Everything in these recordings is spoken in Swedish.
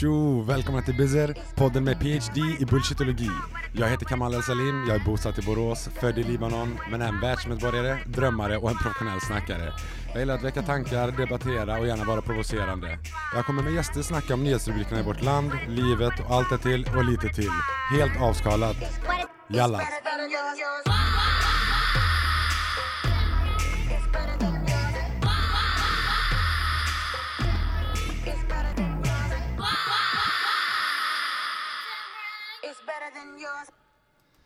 Tjo! Välkomna till Bizer, podden med PhD i bullshitologi. Jag heter Kamal El Salim, jag är bosatt i Borås, född i Libanon, men är en världsmedborgare, drömmare och en professionell snackare. Jag gillar att väcka tankar, debattera och gärna vara provocerande. Jag kommer med gäster snacka om nyhetsrubrikerna i vårt land, livet och allt det till och lite till. Helt avskalat. Jalla!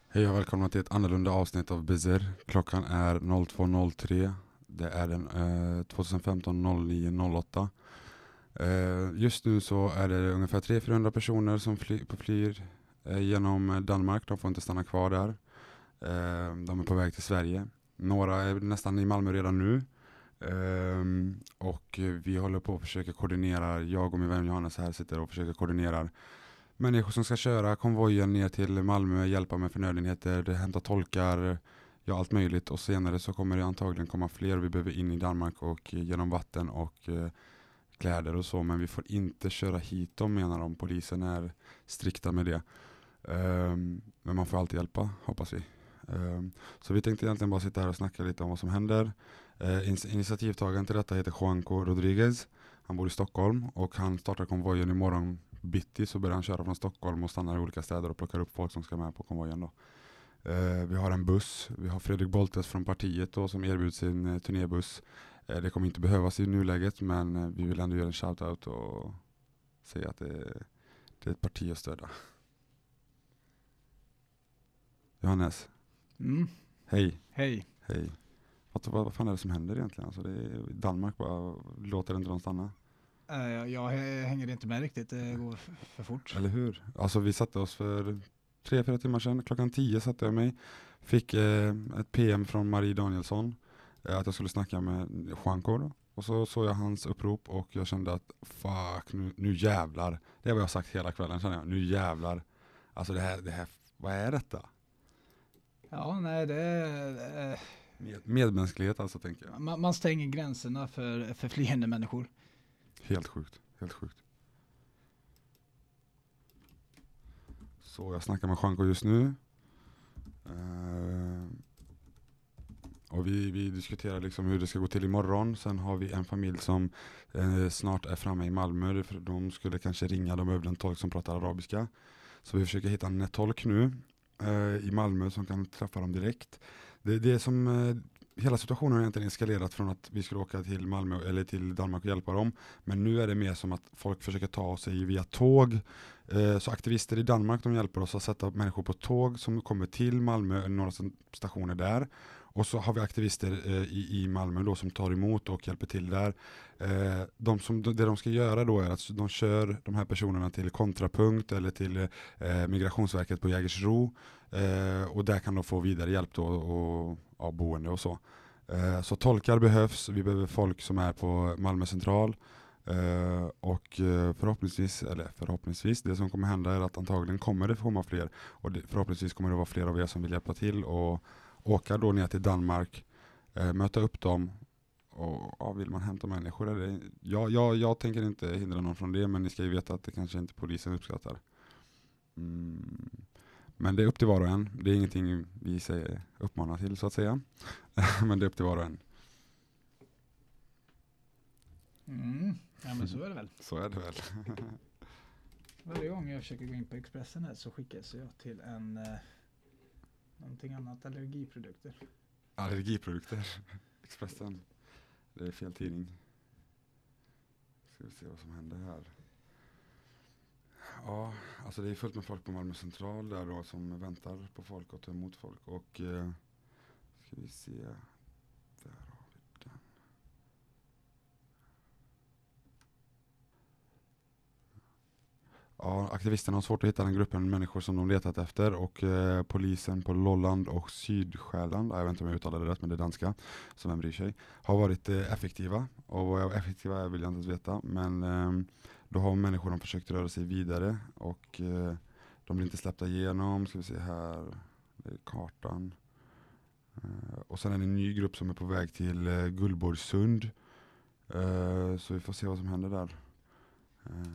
Hej och välkomna till ett annorlunda avsnitt av Bizzer. Klockan är 02.03. Det är den eh, 2015-09.08. Eh, just nu så är det ungefär 300-400 personer som fly, på flyr eh, genom Danmark. De får inte stanna kvar där. Eh, de är på väg till Sverige. Några är nästan i Malmö redan nu. Eh, och vi håller på att försöka koordinera, jag och min vän Johannes här sitter och försöker koordinera människor som ska köra konvojen ner till Malmö, hjälpa med förnödenheter, hämta tolkar, ja allt möjligt och senare så kommer det antagligen komma fler. Vi behöver in i Danmark och eh, genom vatten och eh, kläder och så men vi får inte köra hit dem menar de. Polisen är strikta med det. Um, men man får alltid hjälpa hoppas vi. Um, så vi tänkte egentligen bara sitta här och snacka lite om vad som händer. Uh, initiativtagaren till detta heter Juanco Rodriguez. Han bor i Stockholm och han startar konvojen imorgon bitti så börjar han köra från Stockholm och stannar i olika städer och plockar upp folk som ska med på konvojen. Då. Eh, vi har en buss, vi har Fredrik Boltes från partiet då, som erbjuder sin eh, turnébuss. Eh, det kommer inte behövas i nuläget men eh, vi vill ändå göra en shoutout och säga att det, det är ett parti att stödja. Johannes, Mm. hej, Hej. hej. Vad, vad, fan är det som händer egentligen? Alltså det är, Danmark bara låter inte dem stanna. Jag- jag hä- hänger inte med riktigt, det går för fort. Eller hur? Alltså vi satte oss för tre, fyra timmar sedan. Klockan tio satte jag mig. Fick eh, ett PM från Marie Danielsson eh, att jag skulle snacka med Juanco då. Och så såg jag hans upprop och jag kände att fuck, nu, nu jävlar. Det är vad jag sagt hela kvällen känner jag. Nu jävlar. Alltså det här, det här vad är detta? Ja, nej, det är, eh, Med, medmänsklighet alltså tänker jag. man, man stänger gränserna för, för flyende människor. Helt sjukt, helt sjukt. Så jag snackar med Juanco just nu. Uh, och vi, vi diskuterar liksom hur det ska gå till imorgon. Sen har vi en familj som eh, snart är framme i Malmö. De skulle kanske ringa, de behövde en tolk som pratar arabiska. Så vi försöker hitta en tolk nu eh, i Malmö som kan träffa dem direkt. Det, det är som eh, hela situationen har egentligen eskalerat från att vi skulle åka till Malmö eller till Danmark och hjälpa dem. Men nu är det mer som att folk försöker ta sig via tåg. Eh, Så aktivister i Danmark de hjälper oss att sätta människor på tåg som kommer till Malmö, några stationer där. Och så har vi aktivister eh, i, i Malmö då som tar emot och hjälper till där. Eh, de som, det de ska göra då är att de kör de här personerna till kontrapunkt eller till eh, Migrationsverket på Jägersro. Eh, och där kan de få vidare hjälp då och, av boende och så. Eh, så tolkar behövs, vi behöver folk som är på Malmö central. Eh, och eh, förhoppningsvis, eller förhoppningsvis, det som kommer hända är att antagligen kommer det komma fler. Och det, förhoppningsvis kommer det vara fler av er som vill hjälpa till och åka då ner till Danmark, eh, möta upp dem och ja, vill man hämta människor eller, ja, jag, jag tänker inte hindra någon från det men ni ska ju veta att det kanske inte polisen uppskattar. Mm. Men det är upp till var och en. Det är ingenting vi säger, uppmanar till så att säga. men det är upp till var och en. Mm. Ja, men så är det väl. Så är det väl. Varje gång jag försöker gå in på Expressen här så skickas jag till en eh, någonting annat, allergiprodukter. Allergiprodukter. Expressen. Det är fel tidning. Ska vi se vad som händer här. Ja, alltså det är fullt med folk på Malmö central där då som väntar på folk och tar emot folk. Och eh, ska vi se. Där har vi den. Ja, aktivisterna har svårt att hitta den gruppen människor som de letat efter och eh, polisen på Lolland och Sydsjälland, jag vet inte om jag uttalade det rätt men det är danska, som vem bryr sig, har varit eh, effektiva. Och vad effektiva är vill jag inte ens veta, men eh, då har människorna försökt röra sig vidare och eh, de blir inte släppta igenom, ska vi se här, det är kartan. Eh, och sen är det en ny grupp som är på väg till eh, Gullborgsund. Eh, så vi får se vad som händer där.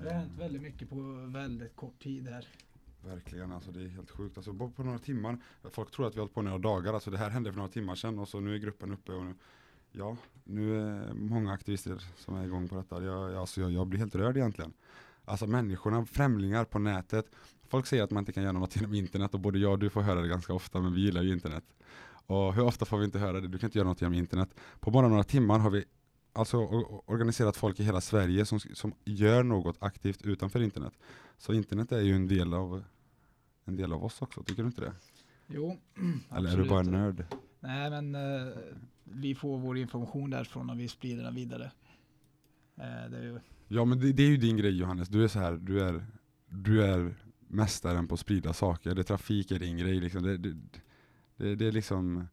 Det har hänt väldigt mycket på väldigt kort tid här. Verkligen, alltså det är helt sjukt. Alltså på några timmar, folk tror att vi har hållit på några dagar, alltså det här hände för några timmar sedan och så nu är gruppen uppe och nu, ja, nu är många aktivister som är igång på detta. Jag, alltså jag, jag blir helt rörd egentligen. Alltså människorna, främlingar på nätet, folk säger att man inte kan göra något genom internet och både jag och du får höra det ganska ofta, men vi gillar ju internet. Och hur ofta får vi inte höra det? Du kan inte göra något genom internet. På bara några timmar har vi alltså organiserat folk i hela Sverige som, som gör något aktivt utanför internet. Så internet är ju en del av, en del av oss också, tycker du inte det? Jo, Eller är du bara en nörd? Nej, men eh, vi får vår information därifrån och vi sprider den vidare. Eh, ju... Ja, men det, det, är ju din grej Johannes. Du är så här, du är, du är mästaren på att sprida saker. Det, trafik är din grej liksom. Det, det, det, är liksom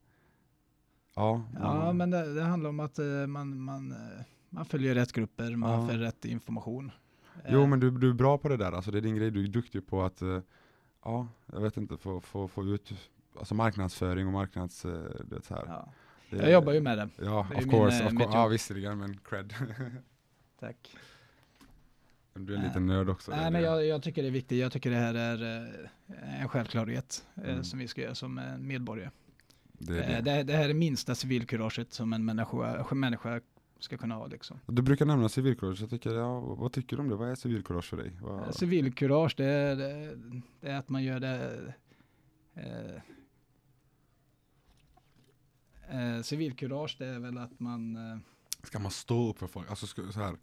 Ja, ja men det, handlar om att uh, man, man, uh, man följer rätt grupper, man ja. får rätt information. Jo, uh, men du, du är bra på det där. Alltså, det är din grej. Du är duktig på att, ja, jag vet inte, få, få, få ut alltså marknadsföring och marknads... det så här. Ja. Jag jobbar ju med det. Ja, det of course. Min, of course. Ja, visserligen, men cred. Tack. Du är lite nörd också. Nej, men jag, jag, tycker det är viktigt. Jag tycker det här är en självklarhet mm. som vi ska göra som medborgare. Det, det. det, det här är minsta civilkuraget som en människa, människa ska kunna ha. Liksom. Du brukar nämna civilkurage, jag tycker, ja, vad tycker du om det? Vad är civilkurage för dig? Vad... Civilkurage, det är, det är att man gör det eh, eh, civilkurage, det är väl att man eh, Ska man stå upp för folk? Alltså så här,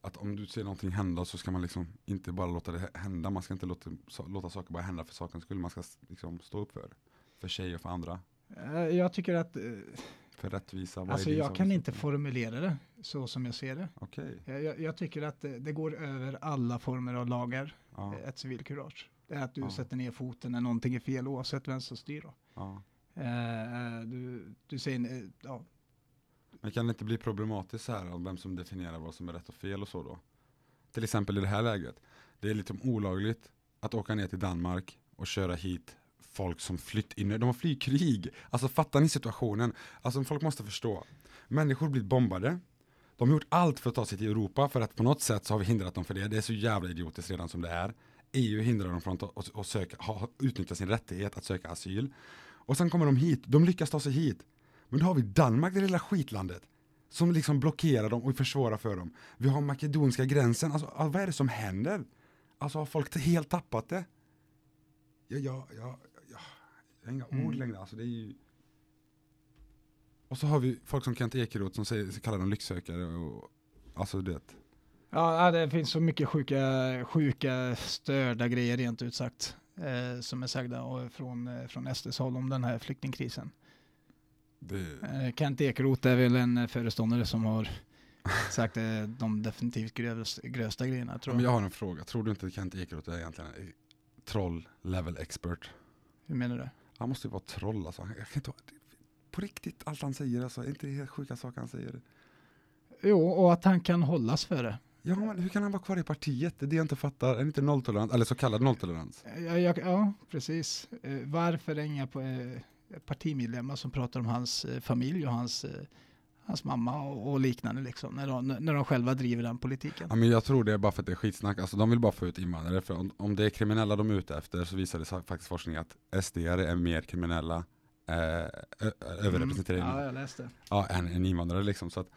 att om du ser någonting hända så ska man liksom inte bara låta det hända, man ska inte låta, låta saker bara hända för sakens skull, man ska liksom stå upp för, för sig och för andra. Eh, jag tycker att... Eh, För rättvisa? Alltså jag kan inte formulera det så som jag ser det. Okay. Jag, jag, tycker att det går över alla former av lagar, ja. ett civilkurage. Det är att du ja. sätter ner foten när någonting är fel oavsett vem som styr. Då. Ja. Eh, eh, du, du säger, eh, ja. Men kan det inte bli problematiskt så här om vem som definierar vad som är rätt och fel och så då? Till exempel i det här läget. Det är lite olagligt att åka ner till Danmark och köra hit folk som flytt in, de har flytt krig. Alltså fattar ni situationen? Alltså folk måste förstå. Människor blir bombade. De har gjort allt för att ta sig till Europa för att på något sätt så har vi hindrat dem för det. Det är så jävla idiotiskt redan som det är. EU hindrar dem från att, att söka, ha, utnyttja sin rättighet att söka asyl. Och sen kommer de hit, de lyckas ta sig hit. Men då har vi Danmark, det lilla skitlandet, som liksom blockerar dem och försvårar för dem. Vi har makedonska gränsen, alltså vad är det som händer? Alltså har folk helt tappat det? Ja, ja, ja, jag har inga mm. ord längre. Alltså det är ju... Och så har vi folk som Kent Ekeroth som säger, kallar dem lycksökare. Och, alltså det. Ja, det finns så mycket sjuka, sjuka störda grejer rent ut sagt. Eh, som är sagda från, eh, från SDs håll om den här flyktingkrisen. Det... Eh, Kent Ekeroth är väl en föreståndare som har sagt eh, de definitivt grövsta, grövsta grejerna. Tror jag. Men jag har en fråga. Tror du inte Kent Ekeroth är egentligen troll level expert? Hur menar du? Han måste ju vara troll alltså. Jag kan inte, på riktigt, allt han säger alltså. Är inte det helt sjuka saker han säger? Jo, och att han kan hållas för det. Ja, men hur kan han vara kvar i partiet? Det är det jag inte fattar. Är det inte nolltolerans, eller så kallad nolltolerans? Ja, ja, ja precis. Eh, varför är det inga eh, partimedlemmar som pratar om hans eh, familj och hans hans mamma och, och, liknande liksom, när de, när de själva driver den politiken. Ja, men jag tror det är bara för att det är skitsnack, alltså de vill bara få ut invandrare, för om, om det är kriminella de är ute efter så visar det faktiskt forskning att SD är mer kriminella eh, överrepresenterade mm. ja, jag läste. Ja, än, än invandrare liksom. Så att,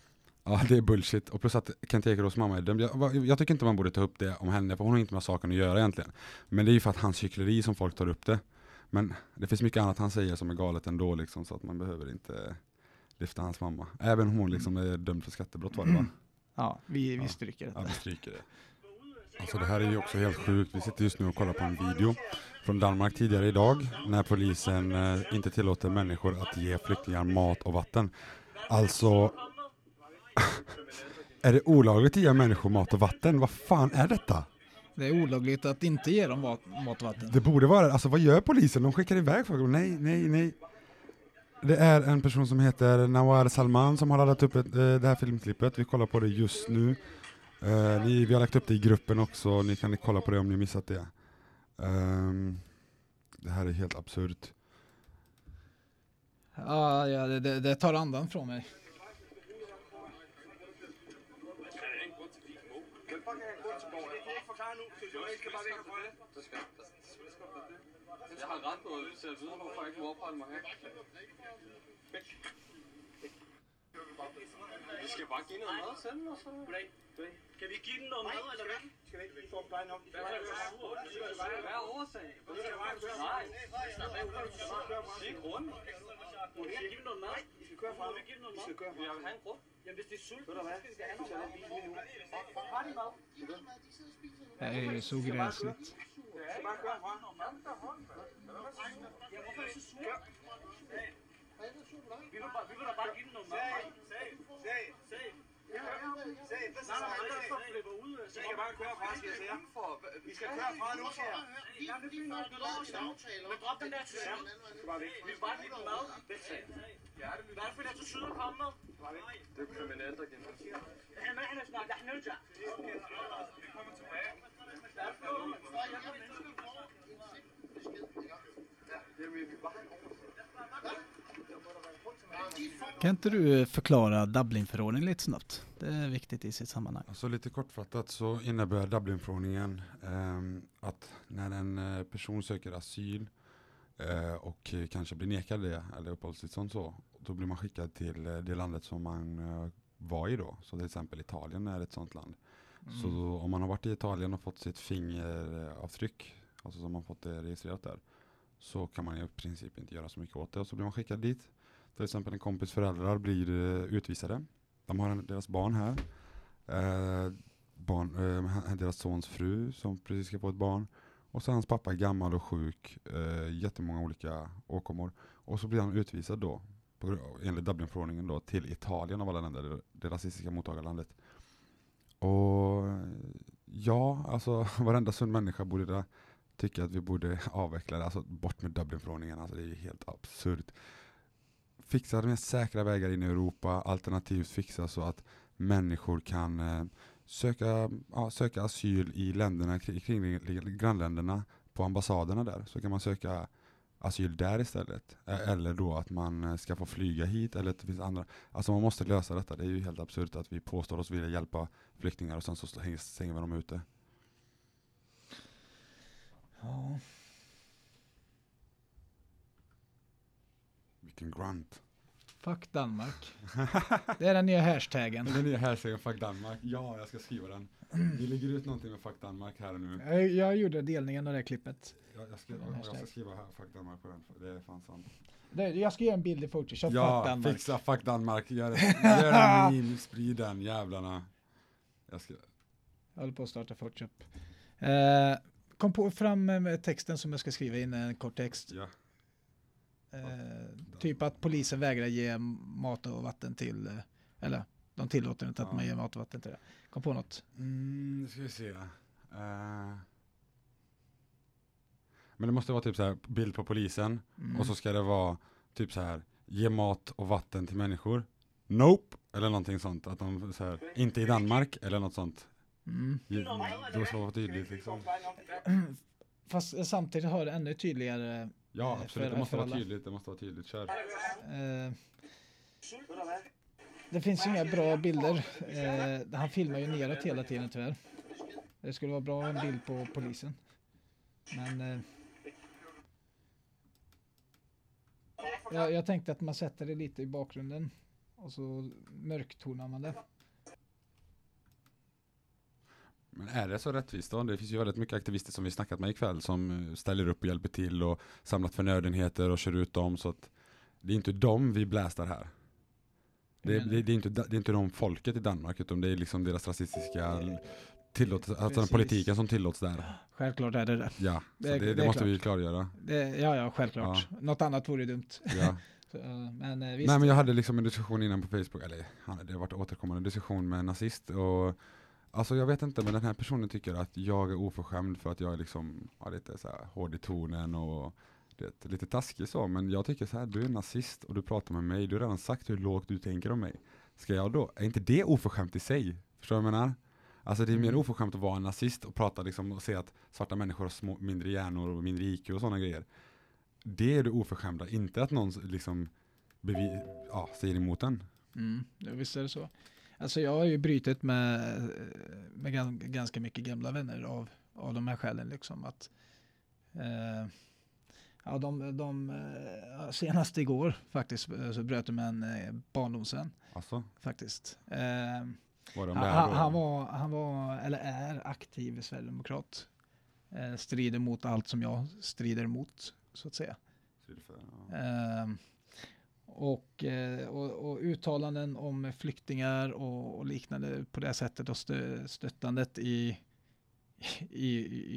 ja, det är bullshit. Och plus att Kent Ekeroths mamma är dömd. Jag, jag, tycker inte man borde ta upp det om henne, för hon har inte med saken att göra egentligen. Men det är ju för att hans hyckleri som folk tar upp det. Men det finns mycket annat han säger som är galet ändå, liksom, så att man behöver inte lyfta hans mamma. Även hon liksom är dömd för skattebrott var det va? Ja, vi, vi stryker det. Ja, vi stryker det. Alltså det här är ju också helt sjukt. Vi sitter just nu och kollar på en video från Danmark tidigare idag när polisen eh, inte tillåter människor att ge flyktingar mat och vatten. Alltså, är det olagligt att ge människor mat och vatten? Vad fan är detta? Det är olagligt att inte ge dem mat, mat och vatten. Det borde vara Alltså vad gör polisen? De skickar iväg folk. Nej, nej, nej. Det är en person som heter Nawar Salman som har laddat upp ett, eh, det här filmklippet. Vi kollar på det just nu. Uh, ni, vi har lagt upp det i gruppen också, ni kan kolla på det om ni missat det. Um, det här är helt absurt. Ja, ja det, det, tar andan från mig. Det var ikke bare det, Jeg Jeg har ret på, hvis jeg ved, hvorfor jeg ikke må opholde mig her. Vi skal bare give noget mad selv, og så... Kan vi give den noget mad, eller hvad? Skal vi ikke få dem bare nok? Hvad er årsagen? Nej, det er grunden. Må vi give dem noget mad? Vi skal køre frem. Vi skal dem noget? Vi har have en grund det er sult, så skal de have noget mad. Har de mad? Det är så gräsligt. Vi er så surt? Vi vil, bare, vi vil da bare give dem Nej, nej, andre som flipper ud. Så kan bare køre fra, skal jeg sige. Vi skal køre fra nu, siger jeg. Nej, det bliver nok lov til aftaler. Men drop den der til syd. Vi vil bare lidt mad. Det er Hvad er det for der til syd at komme med? Det er kriminelt at give mig. Han er hendes nok, der er nødt til. Vi kommer tilbage. Hvad er det for noget? Det er min vej over. Hvad? Kan inte du förklara Dublinförordningen lite snabbt? Det är viktigt i sitt sammanhang. Alltså lite kortfattat så innebär Dublinförordningen ehm, att när en eh, person söker asyl eh, och eh, kanske blir nekad det, eller uppehållstillstånd så, då blir man skickad till eh, det landet som man eh, var i då. Så till exempel Italien är ett sådant land. Så Mm. då, om man har varit i Italien och fått sitt fingeravtryck, alltså som man fått det registrerat där, så kan man i princip inte göra så mycket åt det. Och så blir man skickad dit. Till exempel en kompis föräldrar blir eh, utvisade. De har en, deras barn här. Eh, barn, eh, deras sons fru som precis ska få ett barn. Och så hans pappa är gammal och sjuk, eh, jättemånga olika åkommor. Och så blir han utvisad då, på, enligt Dublinförordningen då, till Italien av alla länder, det, det rasistiska mottagarlandet. Och ja, alltså varenda sund människa borde Tycker att vi borde avveckla det, alltså bort med Dublinförordningen, alltså det är ju helt absurt. Fixa mer säkra vägar in i Europa, alternativt fixa så att människor kan eh, söka, ja, söka asyl i länderna kring, grannländerna på ambassaderna där, så kan man söka asyl där istället. Eller då att man eh, ska få flyga hit, eller att det finns andra. Alltså man måste lösa detta, det är ju helt absurt att vi påstår oss vilja hjälpa flyktingar och sen så hänger stänger vi dem ute. Ja. Vilken grunt. Fuck Danmark. Det är den nya hashtaggen. Den nya hashtaggen Fuck Danmark. Ja, jag ska skriva den. Vi lägger ut någonting med Fuck Danmark här och nu. Jag, jag gjorde delningen av det klippet. Jag, jag, ska, Ja, jag ska skriva här, Fuck Danmark på den, det är fan sant. Det, jag ska göra en bild i Photoshop. Fuck Ja, Danmark. fixa Fuck Danmark. Gör, gör en meme, sprid den jävlarna. Jag ska, Jag håller på att starta Photoshop. Eh, kom på fram med texten som jag ska skriva in, en kort text. ja. Eh, typ att polisen vägrar ge mat och vatten till, eh, eller de tillåter inte att Ja. man ger mat och vatten till det. Kom på något. Mm, nu ska vi se. Eh. men det måste vara typ så här bild på polisen. Mm. Och så ska det vara typ så här, ge mat och vatten till människor. Nope! Eller någonting sånt. Att de så här, inte i Danmark eller något sånt. Mm. Då vara tydligt liksom. Fast eh, samtidigt har det ännu tydligare. Ja, Eh, absolut. för- Det måste vara tydligt. Det måste vara tydligt. Kör. Eh, det finns ju inga bra bilder. Eh, han filmar ju neråt hela tiden tyvärr. Det skulle vara bra en bild på polisen. Men eh, jag, jag tänkte att man sätter det lite i bakgrunden och så mörktonar man det. Men är det så rättvist då? Det finns ju väldigt mycket aktivister som vi snackat med ikväll som eh, ställer upp och hjälper till och samlat förnödenheter och kör ut dem. Så att det är inte dem vi blästar här. Det, det, det, är inte, det är inte de folket i Danmark utan det är liksom deras rasistiska tillåtelse, alltså den politiken som tillåts där. Självklart är det det. Ja, Det- det, det det, måste klart. vi klargöra. det ja, ja, självklart. Något annat vore dumt. Ja. Så, eh, men eh. Nej men jag hade liksom en diskussion innan på Facebook, eller det har varit återkommande diskussion med en nazist och Alltså jag vet inte men den här personen tycker att jag är oförskämd för att jag är liksom, ja, lite så här hård i tonen och det, lite taskig så, men jag tycker så här, du är nazist och du pratar med mig, du har redan sagt hur lågt du tänker om mig. Ska jag då, är inte det oförskämt i sig? Förstår du vad jag menar? Alltså det är mer Mm. oförskämt att vara en nazist och prata liksom och se att svarta människor har små, mindre hjärnor och mindre IQ och sådana grejer. Det är det oförskämda, inte att någon liksom bevi- ja, säger emot den. Mm, visst är det så. Alltså jag har ju brytit med, med ganska mycket gamla vänner av, av de här skälen. Liksom att, eh, ja, de, de, eh, senast igår faktiskt så bröt de med en eh, barndomsvän. Alltså? Faktiskt. Eh, var han, han, han, var, han var, eller är aktiv sverigedemokrat. Eh, strider mot allt som jag strider mot, så att säga. För, ja. Och, eh, och, och, uttalanden om flyktingar och, och, liknande på det sättet och stö, stöttandet i, i,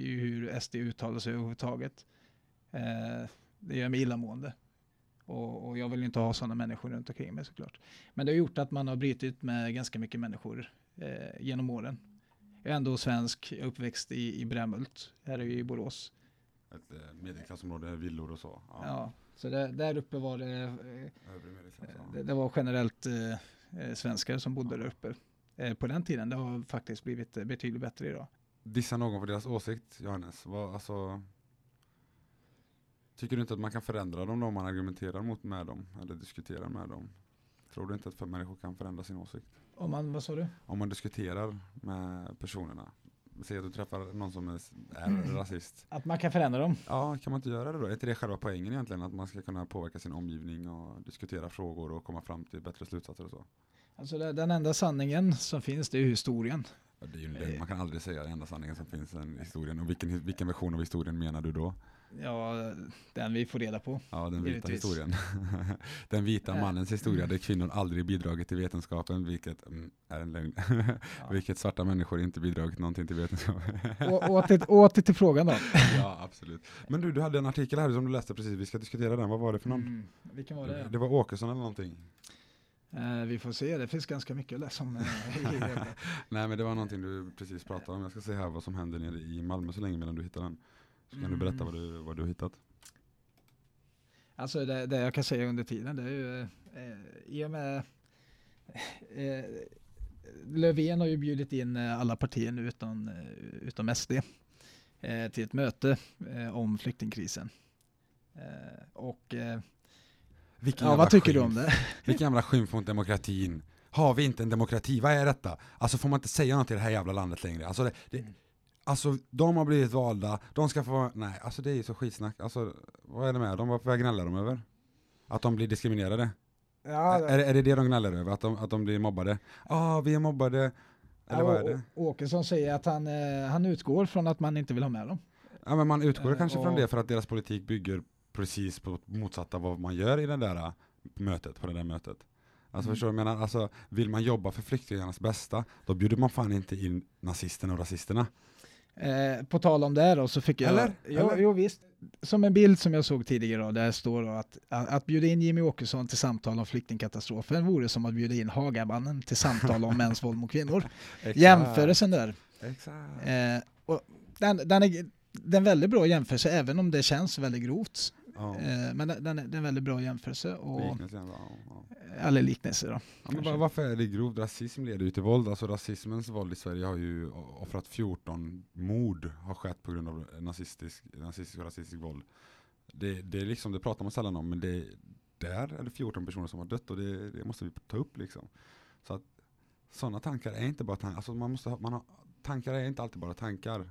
i hur SD uttalar sig överhuvudtaget. Eh, det gör mig illamående. Och, och jag vill inte ha sådana människor runt omkring mig såklart. Men det har gjort att man har brutit med ganska mycket människor eh, genom åren. Jag är ändå svensk, uppväxt i, i Brämhult, här är i Borås. Ett eh, medelklassområde, villor och så. Ja, ja så det, där uppe var det, eh, det, det, var generellt eh, eh, svenskar som bodde ja. där uppe. Eh, på den tiden, det har faktiskt blivit betydligt bättre idag. Dissa någon för deras åsikt, Johannes? Vad, alltså, tycker du inte att man kan förändra dem om man argumenterar mot med dem eller diskuterar med dem? Tror du inte att människor kan förändra sin åsikt? Om man, vad sa du? Om man diskuterar med personerna. Säg att du träffar någon som är, är mm. rasist. Att man kan förändra dem? Ja, kan man inte göra det då? Är inte det själva poängen egentligen? Att man ska kunna påverka sin omgivning och diskutera frågor och komma fram till bättre slutsatser och så? Alltså den enda sanningen som finns det är historien. Ja, det är ju, man kan aldrig säga den enda sanningen som finns i historien. Och vilken, vilken version av historien menar du då? Ja, den vi får reda på. Ja, den vita givetvis. historien. den vita mannens historia där kvinnor aldrig bidragit till vetenskapen, vilket mm, är en lögn. Ja. vilket svarta människor inte bidragit någonting till vetenskapen. åter, till frågan då. ja, absolut. Men du, du hade en artikel här som du läste precis, vi ska diskutera den. Vad var det för någon? Mm, vilken var det? Det var Åkesson eller någonting. Eh, vi får se, det finns ganska mycket att läsa om. Eh, Nej, men det var någonting du precis pratade om. Jag ska se här vad som händer nere i Malmö så länge medan du hittar den. Så kan mm. du berätta vad du, vad du har hittat? Alltså det, det jag kan säga under tiden det är ju eh, i och med eh, Löfven har ju bjudit in eh, alla partier nu utan, eh, utom SD eh, till ett möte eh, om flyktingkrisen. och ja, vad tycker skymf, du om det? Vilken jävla skymf mot demokratin. Har vi inte en demokrati? Vad är detta? Alltså får man inte säga något i det här jävla landet längre? Alltså det, det. Alltså de har blivit valda, de ska få, nej alltså det är ju så skitsnack, alltså vad är det med dem, vad gnäller de över? Att de blir diskriminerade? Ja, det... Är, är det det de gnäller över, att de, att de blir mobbade? Ja, ah, vi är mobbade, eller ja, vad är det? Åkesson säger att han, eh, han utgår från att man inte vill ha med dem. Ja men man utgår eh, kanske och... från det för att deras politik bygger precis på motsatta vad man gör i det där eh, mötet, på det där mötet. Alltså mm. förstår du menar? Alltså, vill man jobba för flyktingarnas bästa, då bjuder man fan inte in nazisterna och rasisterna. Eh, på tal om det då så fick jag... Eller? Jo, Eller? jo visst. Som en bild som jag såg tidigare då, där står då att, att bjuda in Jimmy Åkesson till samtal om flyktingkatastrofen vore som att bjuda in Hagamannen till samtal om mäns våld mot kvinnor. Jämförelsen där. Eh, och den, den, är, den är väldigt bra jämförelse även om det känns väldigt grovt. Ja. Eh, men den, den, är, en väldigt bra jämförelse. Och, liknelse, ja, ja. Eller liknelse då. Men varför är det grovt? Rasism leder ju till våld. Alltså rasismens våld i Sverige har ju offrat 14 mord har skett på grund av nazistisk, nazistisk och rasistisk våld. Det, det, är liksom, det pratar man sällan om, men det, där är det 14 personer som har dött och det, det måste vi ta upp liksom. Så att sådana tankar är inte bara tankar, alltså man måste man har, tankar är inte alltid bara tankar.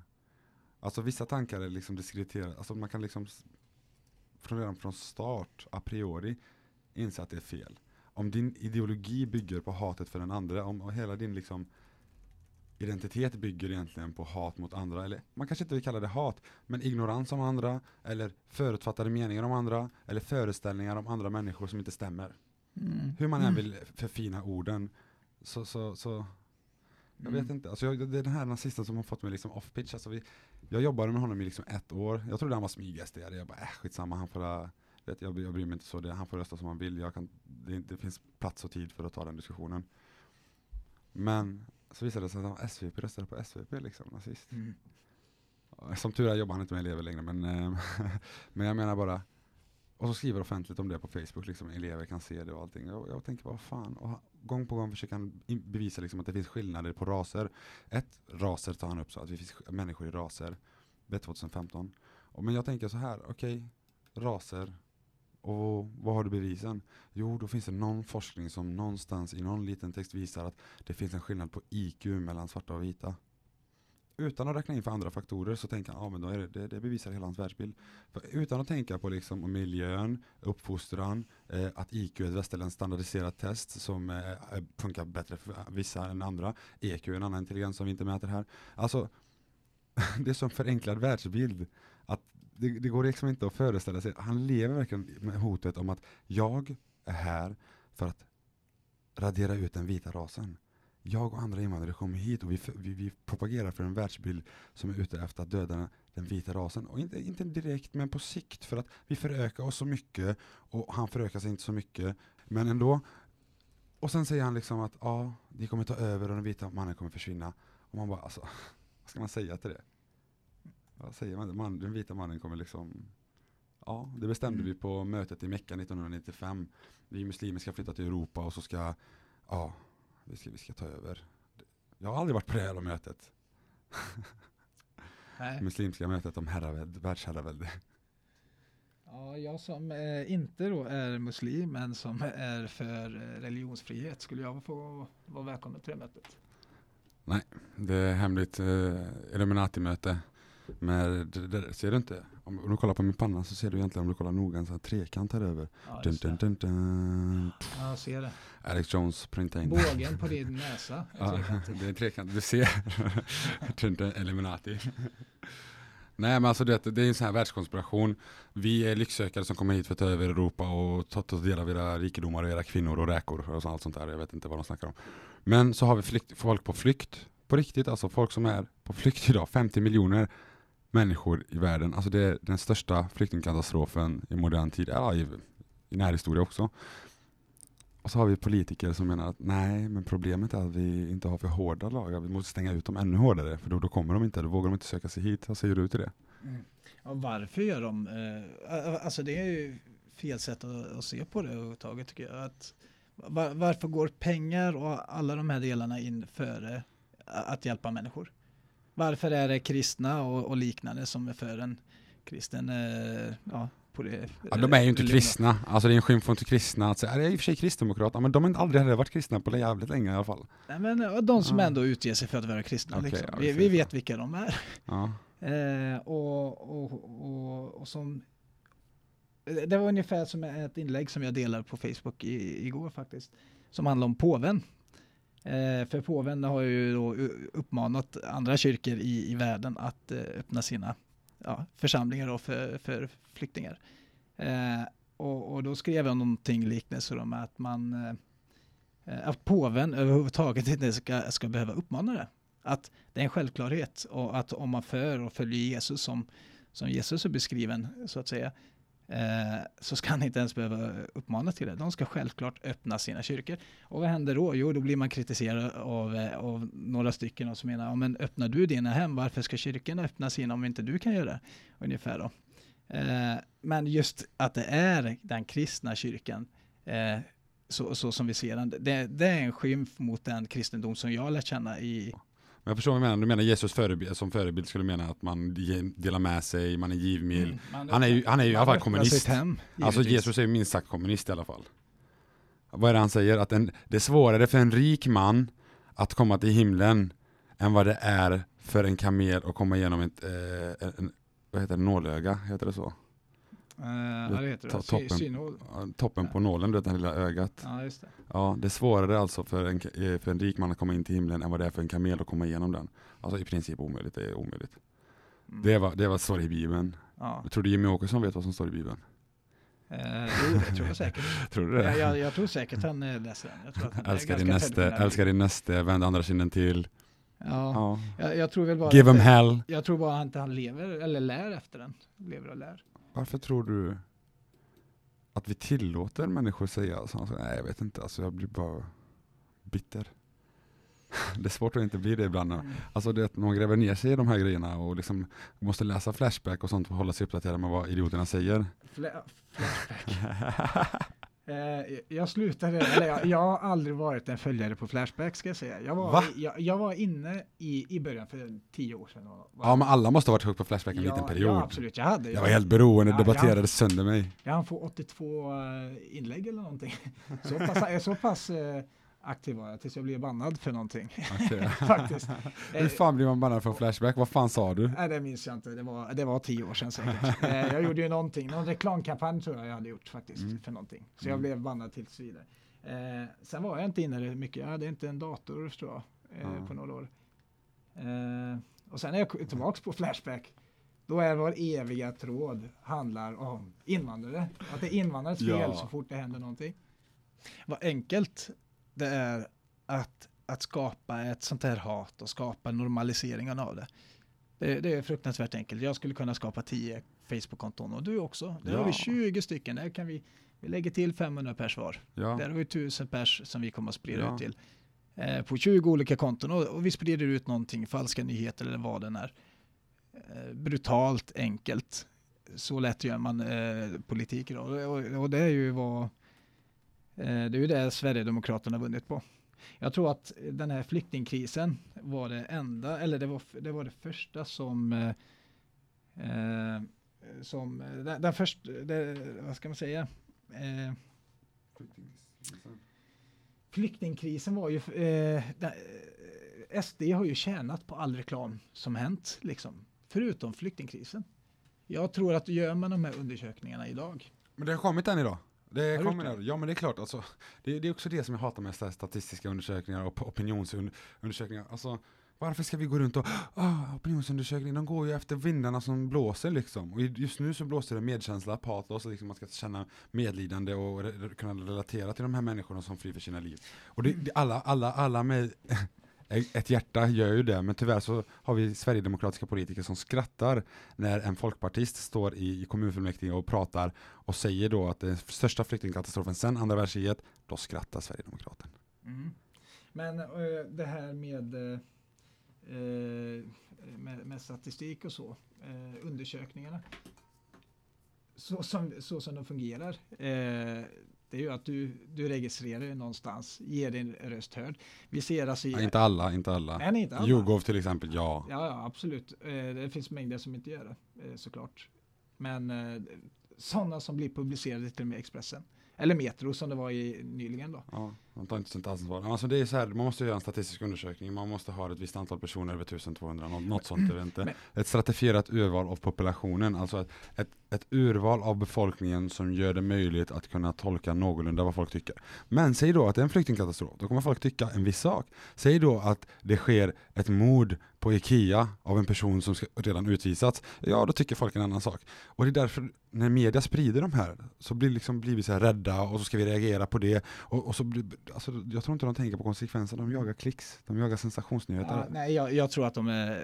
Alltså vissa tankar är liksom diskrediterade, alltså man kan liksom från redan från start, a priori, inse att det är fel. Om din ideologi bygger på hatet för den andra, om hela din liksom identitet bygger egentligen på hat mot andra, eller man kanske inte vill kalla det hat, men ignorans om andra, eller förutfattade meningar om andra, eller föreställningar om andra människor som inte stämmer. Mm. Hur man än mm. vill förfina orden, så, så, så jag vet mm. inte, alltså jag, det är den här nazisten som har fått mig liksom off-pitch, alltså vi, jag jobbade med honom i liksom ett år. Jag trodde han var smyg-SD. Jag bara, äh, skitsamma, han får, äh, vet, jag, jag bryr mig inte så. Det, han får rösta som han vill. Jag kan, det, det finns plats och tid för att ta den diskussionen. Men så visade det sig att han SVP röstade på SVP, liksom, nazist. Mm. Som tur är jobbar han inte med elever längre, men, äh, men jag menar bara, och så skriver offentligt om det på Facebook, liksom, elever kan se det och allting. Jag, jag tänker, vad fan. Och gång på gång försöker han bevisa liksom, att det finns skillnader på raser. Ett, raser tar han upp så att det finns människor i raser. Det är 2015. Och, men jag tänker så här, okej, okay, raser, Och vad har du bevisen? Jo, då finns det någon forskning som någonstans i någon liten text visar att det finns en skillnad på IQ mellan svarta och vita. Utan att räkna in för andra faktorer så tänker han, ja men då är det, det, det bevisar hela hans världsbild. För utan att tänka på liksom miljön, uppfostran, eh, att IQ är ett västerländskt standardiserat test som eh, eh funkar bättre för vissa än andra. EQ är en annan intelligens som vi inte mäter här. Alltså, det är som förenklad världsbild. Att det, det går liksom inte att föreställa sig, han lever verkligen med hotet om att jag är här för att radera ut den vita rasen. Jag och andra invandrare kommer hit och vi, vi, vi, propagerar för en världsbild som är ute efter att döda den vita rasen. Och inte, inte direkt, men på sikt. För att vi förökar oss så mycket och han förökar sig inte så mycket. Men ändå. Och sen säger han liksom att ja, de kommer ta över och den vita mannen kommer försvinna. Och man bara, alltså, vad ska man säga till det? Vad säger man? man den vita mannen kommer liksom Ja, det bestämde mm. vi på mötet i Mecka 1995. Vi muslimer ska flytta till Europa och så ska, ja, vi ska, vi ska ta över. Jag har aldrig varit på det här mötet. Nej. Muslimska mötet om herravälde, världsherravälde. Ja, jag som eh, inte då är muslim men som är för eh, religionsfrihet, skulle jag få vara välkommen till det mötet? Nej, det är hemligt eh, Illuminati-möte. Men det, det, ser du inte? Om, om, du kollar på min panna så ser du egentligen om du kollar noga en sån här trekant här över. Ja, dun, dun, dun, dun. ja, jag ser det. Alex Jones printing. Bågen på din näsa. ja, det är en trekant. Du ser. Eliminati. Nej men alltså det, det är en sån här världskonspiration. Vi är lycksökare som kommer hit för att ta över Europa och ta, ta del av era rikedomar och era kvinnor och räkor och allt sånt där. Jag vet inte vad de snackar om. Men så har vi flykt, folk på flykt. På riktigt alltså, folk som är på flykt idag. 50 miljoner människor i världen. Alltså det är den största flyktingkatastrofen i modern tid, ja, i, i närhistoria också. Och så har vi politiker som menar att nej, men problemet är att vi inte har för hårda lagar. Vi måste stänga ut dem ännu hårdare, för då, då kommer de inte, då vågar de inte söka sig hit. Vad säger du till det? Mm. Och varför gör de, eh, alltså det är ju fel sätt att, att se på det överhuvudtaget tycker jag. Att, var, varför går pengar och alla de här delarna in före att hjälpa människor? Varför är det kristna och, och liknande som är för en kristen eh, ja, det, ja, de är ju inte kristna, alltså det är en skymf mot kristna att säga, är i och för sig kristdemokrater, men de har aldrig heller varit kristna på jävligt länge i alla fall. Nej men de som ja. ändå utger sig för att vara kristna, okay, liksom. vi, vi, vet vilka de är. Ja. eh, och, och, och, och, som det var ungefär som ett inlägg som jag delade på Facebook i, igår faktiskt, som handlar om påven. Eh, för påven har ju då uppmanat andra kyrkor i, i världen att eh, öppna sina ja, församlingar för, för flyktingar. Eh, och, och, då skrev jag någonting liknande om att man eh, att påven överhuvudtaget inte ska, ska behöva uppmana det. Att det är en självklarhet och att om man för och följer Jesus som, som Jesus är beskriven så att säga Eh, så ska han inte ens behöva uppmana till det. De ska självklart öppna sina kyrkor. Och vad händer då? Jo, då blir man kritiserad av, eh, av några stycken som menar, ja, men öppnar du dina hem, varför ska kyrkorna öppna sina om inte du kan göra det? Ungefär då. Eh, men just att det är den kristna kyrkan, eh, så, så, som vi ser den, det, det, är en skymf mot den kristendom som jag lärt känna i, jag förstår vad du menar. Du menar Jesus förebild, som förebild skulle mena att man delar med sig, man är givmild. Mm, han är ju, han är ju i alla fall kommunist. Hem, alltså Jesus är ju minst sagt kommunist i alla fall. Vad är det han säger? Att en, det är svårare för en rik man att komma till himlen än vad det är för en kamel att komma igenom ett, eh, en, vad heter det, nålöga, heter det så? Uh, det heter det. Toppen, toppen på nålen, det lilla ögat. Ja, just det. Ja, det är svårare alltså för en, eh, för en rik man att komma in till himlen än vad det är för en kamel att komma igenom den. Alltså i princip omöjligt, det är omöjligt. Mm. Det, var, det var står i Bibeln. Ja. Jag tror du Jimmy Åkesson vet vad som står i Bibeln? Uh, jo, det tror jag säkert. tror du det? Jag, jag, jag, tror säkert han läser den. Att älskar, din näste, älskar din näste, vänd andra kinden till. Ja, ja. Jag, jag, tror väl bara Give him hell. Jag tror bara att inte han lever, eller lär efter den. Lever och lär. Varför tror du att vi tillåter människor säga så? Nej, jag vet inte. Alltså, jag blir bara bitter. det är svårt att inte bli det ibland. Mm. Alltså det, man gräver ner sig i de här grejerna och liksom måste läsa Flashback och sånt för att hålla sig uppdaterad med vad idioterna säger. Fla flashback. Eh, jag slutade, eller jag, jag, har aldrig varit en följare på Flashback ska jag säga. Jag var, Va? jag, jag, var inne i, i början för tio år sedan. ja, men alla måste ha varit hooked på Flashback en ja, liten period. Ja, absolut. Jag hade. Jag, var helt beroende, ja, debatterade jag, sönder mig. Jag hann få 82 inlägg eller någonting. Så pass, så pass eh, aktiv var jag tills jag blev bannad för någonting. Okay. Faktiskt. Hur fan blir man bannad från Flashback? Vad fan sa du? Nej, det minns jag inte. Det var, det var tio år sedan säkert. Eh, jag gjorde ju någonting, någon reklamkampanj tror jag jag hade gjort faktiskt mm. för någonting. Så jag mm. blev bannad tills vidare. Eh, sen var jag inte inne mycket. Jag hade inte en dator tror jag eh, mm. på några år. Eh, och sen är jag tillbaks på Flashback. Då är vår eviga tråd handlar om invandrare. Att det är invandrares fel ja. så fort det händer någonting. Vad enkelt det är att, att skapa ett sånt här hat och skapa normaliseringen av det. det. Det är fruktansvärt enkelt. Jag skulle kunna skapa tio Facebook-konton och du också. Där ja. har vi 20 stycken. Där kan vi, vi lägger till 500 pers var. Ja. Där har vi 1000 pers som vi kommer att sprida ja. ut till. Eh, på 20 olika konton och, och, vi sprider ut någonting, falska nyheter eller vad den är. Eh, brutalt enkelt. Så lätt gör man eh, politik idag. Och, och, och det är ju vad Eh, det är ju det Sverigedemokraterna vunnit på. Jag tror att den här flyktingkrisen var det enda, eller det var det, var det första som eh, eh som eh, den, den första, vad ska man säga? Eh, flyktingkrisen var ju, eh, den, SD har ju tjänat på all reklam som hänt, liksom, förutom flyktingkrisen. Jag tror att gör man de här undersökningarna idag. Men det har kommit än idag? Det kommer det? Ja men det är klart, alltså, det, det, är också det som jag hatar med statistiska undersökningar och opinionsundersökningar. Alltså, varför ska vi gå runt och, oh, opinionsundersökningar, de går ju efter vindarna som blåser liksom. Och just nu så blåser det medkänsla, patos, liksom man ska känna medlidande och re kunna relatera till de här människorna som flyr för sina liv. Och det, det, alla, alla, alla med ett hjärta gör ju det, men tyvärr så har vi sverigedemokratiska politiker som skrattar när en folkpartist står i kommunfullmäktige och pratar och säger då att det är största flyktingkatastrofen sedan andra världskriget, då skrattar Sverigedemokraten. Mm. Men uh, det här med, uh, med, med, statistik och så, uh, undersökningarna, så som, så som de fungerar, det är ju att du, du registrerar dig någonstans, ger din röst hörd. Vi ser alltså... Ja, inte alla, inte alla. Nej, inte alla. Djurgård till exempel, ja. Ja, ja absolut. Eh, det finns mängder som inte gör det, eh, såklart. Men eh, sådana som blir publicerade till och med Expressen. Eller Metro som det var i, nyligen då. Ja, man tar inte sånt ansvar. Alltså det är så här, man måste göra en statistisk undersökning, man måste ha ett visst antal personer över 1200, något, något sånt, jag inte. Ett stratifierat urval av populationen, alltså ett, ett, ett, urval av befolkningen som gör det möjligt att kunna tolka någorlunda vad folk tycker. Men säg då att det är en flyktingkatastrof, då kommer folk tycka en viss sak. Säg då att det sker ett mord på Ikea av en person som redan utvisats, ja då tycker folk en annan sak. Och det är därför när media sprider de här så blir, liksom, blir vi så rädda och så ska vi reagera på det. Och, och så blir, alltså, jag tror inte de tänker på konsekvenserna, de jagar klicks, de jagar sensationsnyheter. Ja, nej, jag, jag, tror att de är,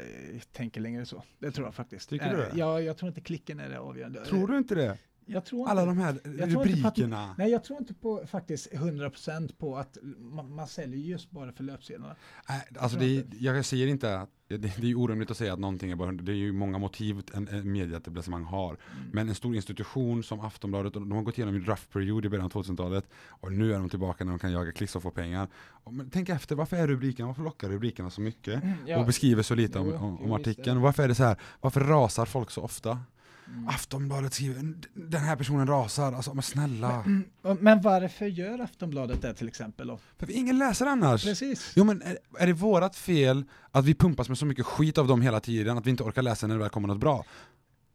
tänker längre så. Det tror jag faktiskt. Tycker du det? Eh, ja, jag tror inte klicken är det avgörande. Tror du inte det? Jag tror Alla de här rubrikerna. Att, nej, jag tror inte på faktiskt 100% på att man, man säljer just bara för löpsedlarna. Äh, alltså det, jag säger inte att det, det är orimligt att säga att någonting är bara, det är ju många motiv en, en medieetablissemang har. Mm. Men en stor institution som Aftonbladet, de har gått igenom en rough period i början av 2000-talet och nu är de tillbaka när de kan jaga klicks och få pengar. Och, men tänk efter, varför är rubrikerna, varför lockar rubrikerna så mycket? Mm, ja. Och beskriver så lite om, om, om artikeln? Varför är det så här, varför rasar folk så ofta? Mm. Aftonbladet skriver, den här personen rasar, alltså men snälla. Men, mm, men varför gör Aftonbladet det till exempel då? För vi ingen läser annars. Precis. Jo men är, är det vårat fel att vi pumpas med så mycket skit av dem hela tiden att vi inte orkar läsa när det väl kommer något bra?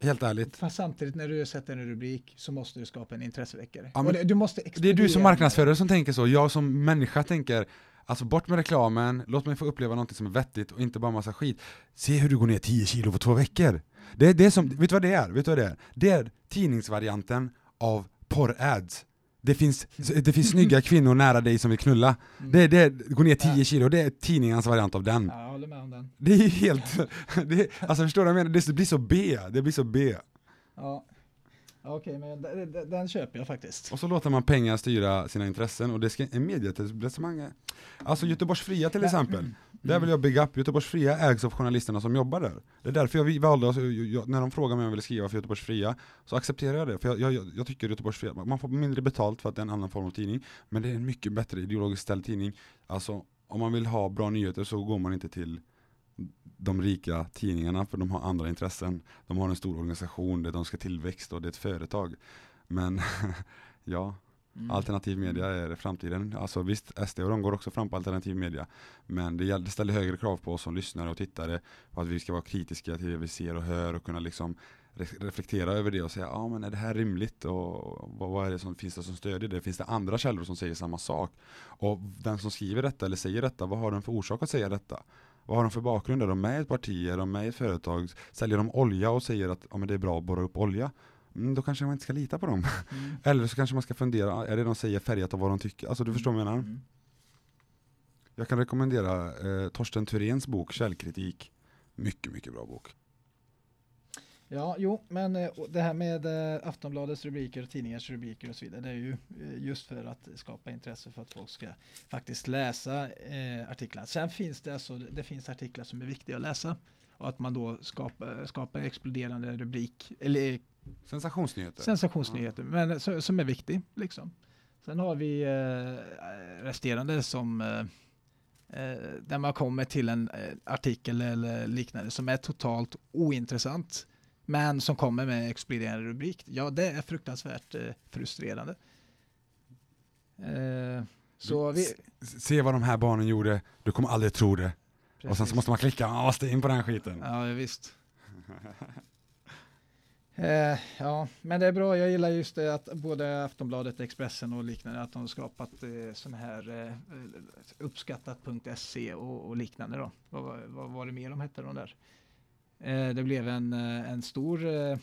Helt ärligt. Fast samtidigt när du sätter en rubrik så måste du skapa en intresseväckare. Ja, det, du måste det är du som marknadsförare som tänker så, jag som människa tänker Alltså bort med reklamen, låt mig få uppleva något som är vettigt och inte bara massa skit. Se hur du går ner 10 kilo på två veckor. Det, det är som, vet du vad det är? Vet du vad det är? Det är tidningsvarianten av porr-ads. Det finns, det finns snygga kvinnor nära dig som vill knulla. Mm. Det, det går ner 10 kilo, det är tidningens variant av den. Ja, jag håller med om den. Det är helt, det, alltså förstår du vad jag menar? Det blir så B, det blir så B. Ja. Okej, men den, den, köper jag faktiskt. Och så låter man pengar styra sina intressen och det ska en medieetablissemang. Alltså Göteborgs Fria till exempel. Där vill jag bygga upp. Göteborgs Fria ägs av journalisterna som jobbar där. Det är därför jag valde, alltså, jag, när de frågade mig om jag ville skriva för Göteborgs Fria, så accepterar jag det. För jag, jag, jag tycker Göteborgs Fria, man får mindre betalt för att det är en annan form av tidning, men det är en mycket bättre ideologiskt ställd tidning. Alltså, om man vill ha bra nyheter så går man inte till de rika tidningarna för de har andra intressen. De har en stor organisation, där de ska tillväxt och det är ett företag. Men ja, Mm. Alternativ media är framtiden. Alltså visst, SD och de går också fram på alternativ media. Men det, ställer högre krav på oss som lyssnare och tittare. På att vi ska vara kritiska till det vi ser och hör och kunna liksom reflektera över det och säga, ja ah, men är det här rimligt? Och vad, vad är det som finns det som stödjer det? Finns det andra källor som säger samma sak? Och den som skriver detta eller säger detta, vad har den för orsak att säga detta? Vad har de för bakgrund? Är de med i ett parti? Är de med i ett företag? Säljer de olja och säger att ja, men det är bra att borra upp olja? Mm, då kanske man inte ska lita på dem. Mm. Eller så kanske man ska fundera, är det de säger färgat av vad de tycker? Alltså du förstår vad jag menar? Mm. Jag kan rekommendera eh, Torsten Thuréns bok Källkritik. Mycket, mycket bra bok. Ja, jo, men eh, det här med eh, Aftonbladets rubriker och tidningars rubriker och så vidare, det är ju eh, just för att skapa intresse för att folk ska faktiskt läsa eh, artiklarna. Sen finns det alltså, det finns artiklar som är viktiga att läsa och att man då skapar, skapar exploderande rubrik eller Sensationsnyheter. sensationsnyheter, men så, som är viktig liksom. Sen har vi eh, resterande som eh, eh, där man kommer till en eh, artikel eller liknande som är totalt ointressant men som kommer med exploderande rubrik. Ja, det är fruktansvärt eh, frustrerande. Eh, så vi, Se vad de här barnen gjorde, du kommer aldrig tro det. Precis. Och sen så måste man klicka måste in på den skiten. Ja, visst. eh, ja, men det är bra. Jag gillar just det att både Aftonbladet, Expressen och liknande, att de har skapat eh, sån här eh, uppskattat.se och, och, liknande då. Vad, vad, var det mer de hette de där? Eh, det blev en, eh, en stor eh,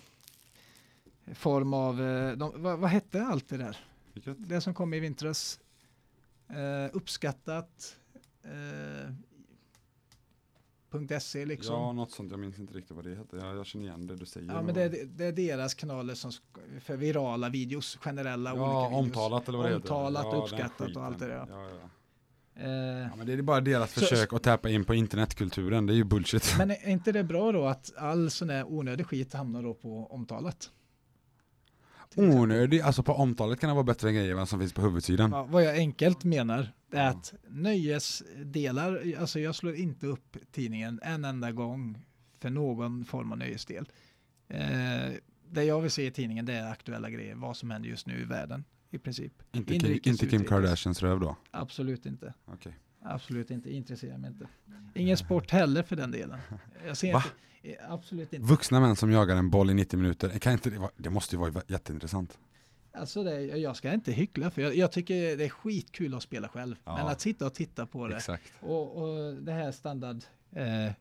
form av, eh, de, vad, vad, hette allt det där? Vilket? Det som kom i vintras. uppskattat. Uh, P1.se liksom. Ja, något sånt. Jag minns inte riktigt vad det heter. Jag, jag känner igen det du säger. Ja, men det, det är deras kanaler som för virala videos, generella ja, olika videos. Omtalat eller vad det omtalat, heter. Omtalat, ja, uppskattat och allt det där. Ja, ja. Eh, ja, men det är bara deras så, försök att täppa in på internetkulturen, det är ju bullshit. Men är inte det bra då att all sån här onödig skit hamnar då på omtalat? Onödig, alltså på omtalet kan det vara bättre än grejer som finns på huvudsidan. Ja, vad jag enkelt menar är att nöjesdelar, alltså jag slår inte upp tidningen en enda gång för någon form av nöjesdel. Eh, det jag vill se i tidningen det är aktuella grejer, vad som händer just nu i världen i princip. Inte, Kim, inte Kim. Kardashians röv då? Absolut inte. Okej. Absolut inte, intresserar mig inte. Ingen sport heller för den delen. Jag Va? inte, eh, absolut inte. Vuxna män som jagar en boll i 90 minuter, kan inte det, vara, det måste ju vara jätteintressant. Alltså det, jag ska inte hyckla för jag, jag tycker det är skitkul att spela själv. Ja. Men att sitta och titta på det Exakt. och, och det här standard eh,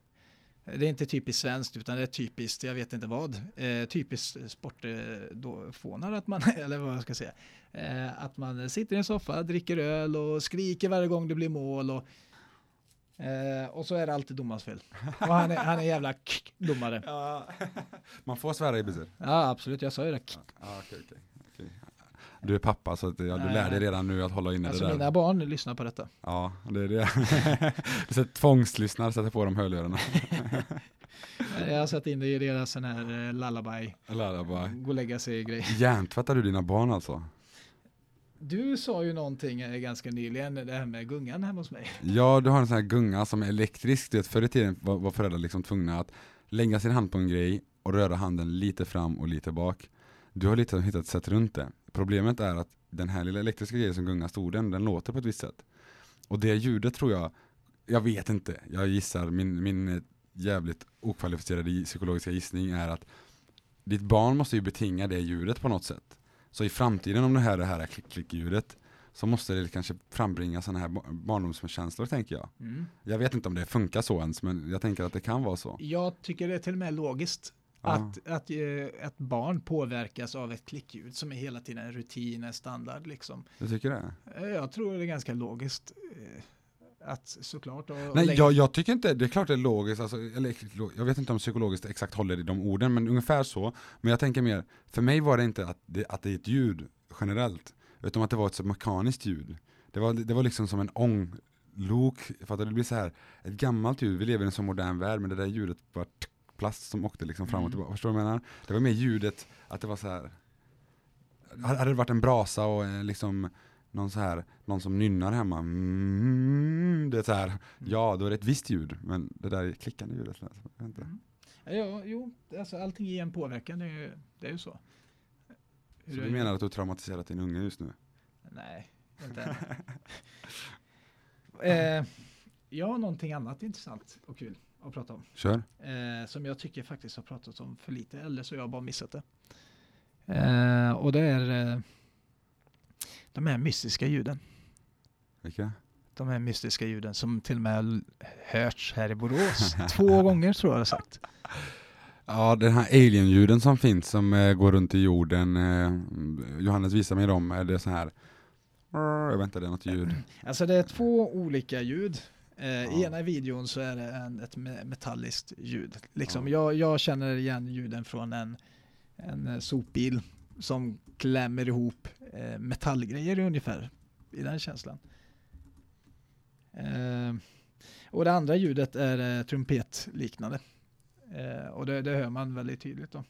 det är inte typiskt svenskt utan det är typiskt, jag vet inte vad, eh, typiskt sportfånar att man, eller vad jag ska säga, eh, att man sitter i en soffa, dricker öl och skriker varje gång det blir mål och, eh, och så är det alltid domarens fel. Och han är, han är jävla k- domare. Man får svära i buser. Ja absolut, jag sa ju det. K- Ja, okej, okej. Du är pappa så att, ja, du lär dig redan nu att hålla inne Alltså det där. mina barn lyssnar på detta. Ja, det är det. du sätter tvångslyssnar, sätter på dem hörlurarna. Jag har satt in det i deras sån här eh, lullaby, bara, gå och lägga sig grej. hjärntvättar du dina barn alltså? Du sa ju någonting eh, ganska nyligen, det här med gungan hemma hos mig. Ja, du har en sån här gunga som är elektrisk. Du vet, förr i tiden var, var föräldrar liksom tvungna att lägga sin hand på en grej och röra handen lite fram och lite bak. Du har lite hittat ett sätt runt det. Problemet är att den här lilla elektriska grejen som gungar stod den, låter på ett visst sätt. Och det ljudet tror jag, jag vet inte, jag gissar, min, min eh, jävligt okvalificerade gi- psykologiska gissning är att ditt barn måste ju betinga det ljudet på något sätt. Så i framtiden om det här, det här klick-klick-ljudet så måste det kanske frambringa sådana här ba- barndomskänslor tänker jag. Mm. Jag vet inte om det funkar så ens, men jag tänker att det kan vara så. Jag tycker det är till och med logiskt. Att, att eh, ett barn påverkas av ett klickljud som är hela tiden en rutin, en standard liksom. Du tycker det? Eh, Jag tror det är ganska logiskt. eh, Att såklart. Nej, lägga- jag, jag tycker inte, det är klart det är logiskt, alltså, eller, jag vet inte om psykologiskt exakt håller i de orden, men ungefär så. Men jag tänker mer, för mig var det inte att det, att det är ett ljud generellt, utan att det var ett så mekaniskt ljud. Det var, det var liksom som en ång, lok, fattar du? Det blir så här, ett gammalt ljud, vi lever i en så modern värld, men det där ljudet var plast som åkte liksom fram och Mm. tillbaka, förstår du vad jag menar? Det var mer ljudet, att det var så här. hade det varit en brasa och eh, liksom någon så här, någon som nynnar hemma, mm, det är så här, ja då är det ett visst ljud, men det där klickande ljudet, vet inte. Ja, jo, alltså allting ger en påverkan, det är ju, det är ju så. Hur Så du menar att du har traumatiserat din unge just nu? Nej, inte eh, har någonting annat intressant och kul att prata om. Kör. Eh, som jag tycker faktiskt har pratat om för lite, eller så har jag bara missat det. Eh, och det är eh, de här mystiska ljuden. Vilka? De här mystiska ljuden som till och med har hörts här i Borås. Två gånger tror jag det har sagt. Ja, den här alien-ljuden som finns som eh, går runt i jorden, eh, Johannes visar mig dem, är det så här jag vet inte, det är något ljud. Alltså det är två olika ljud. Eh, I Ja. ena videon så är det en, ett me- metalliskt ljud. Liksom, Ja. jag, jag känner igen ljuden från en, en eh, sopbil som klämmer ihop eh, metallgrejer ungefär. I den känslan. Eh, och det andra ljudet är eh, trumpetliknande. Eh, och det, det hör man väldigt tydligt då.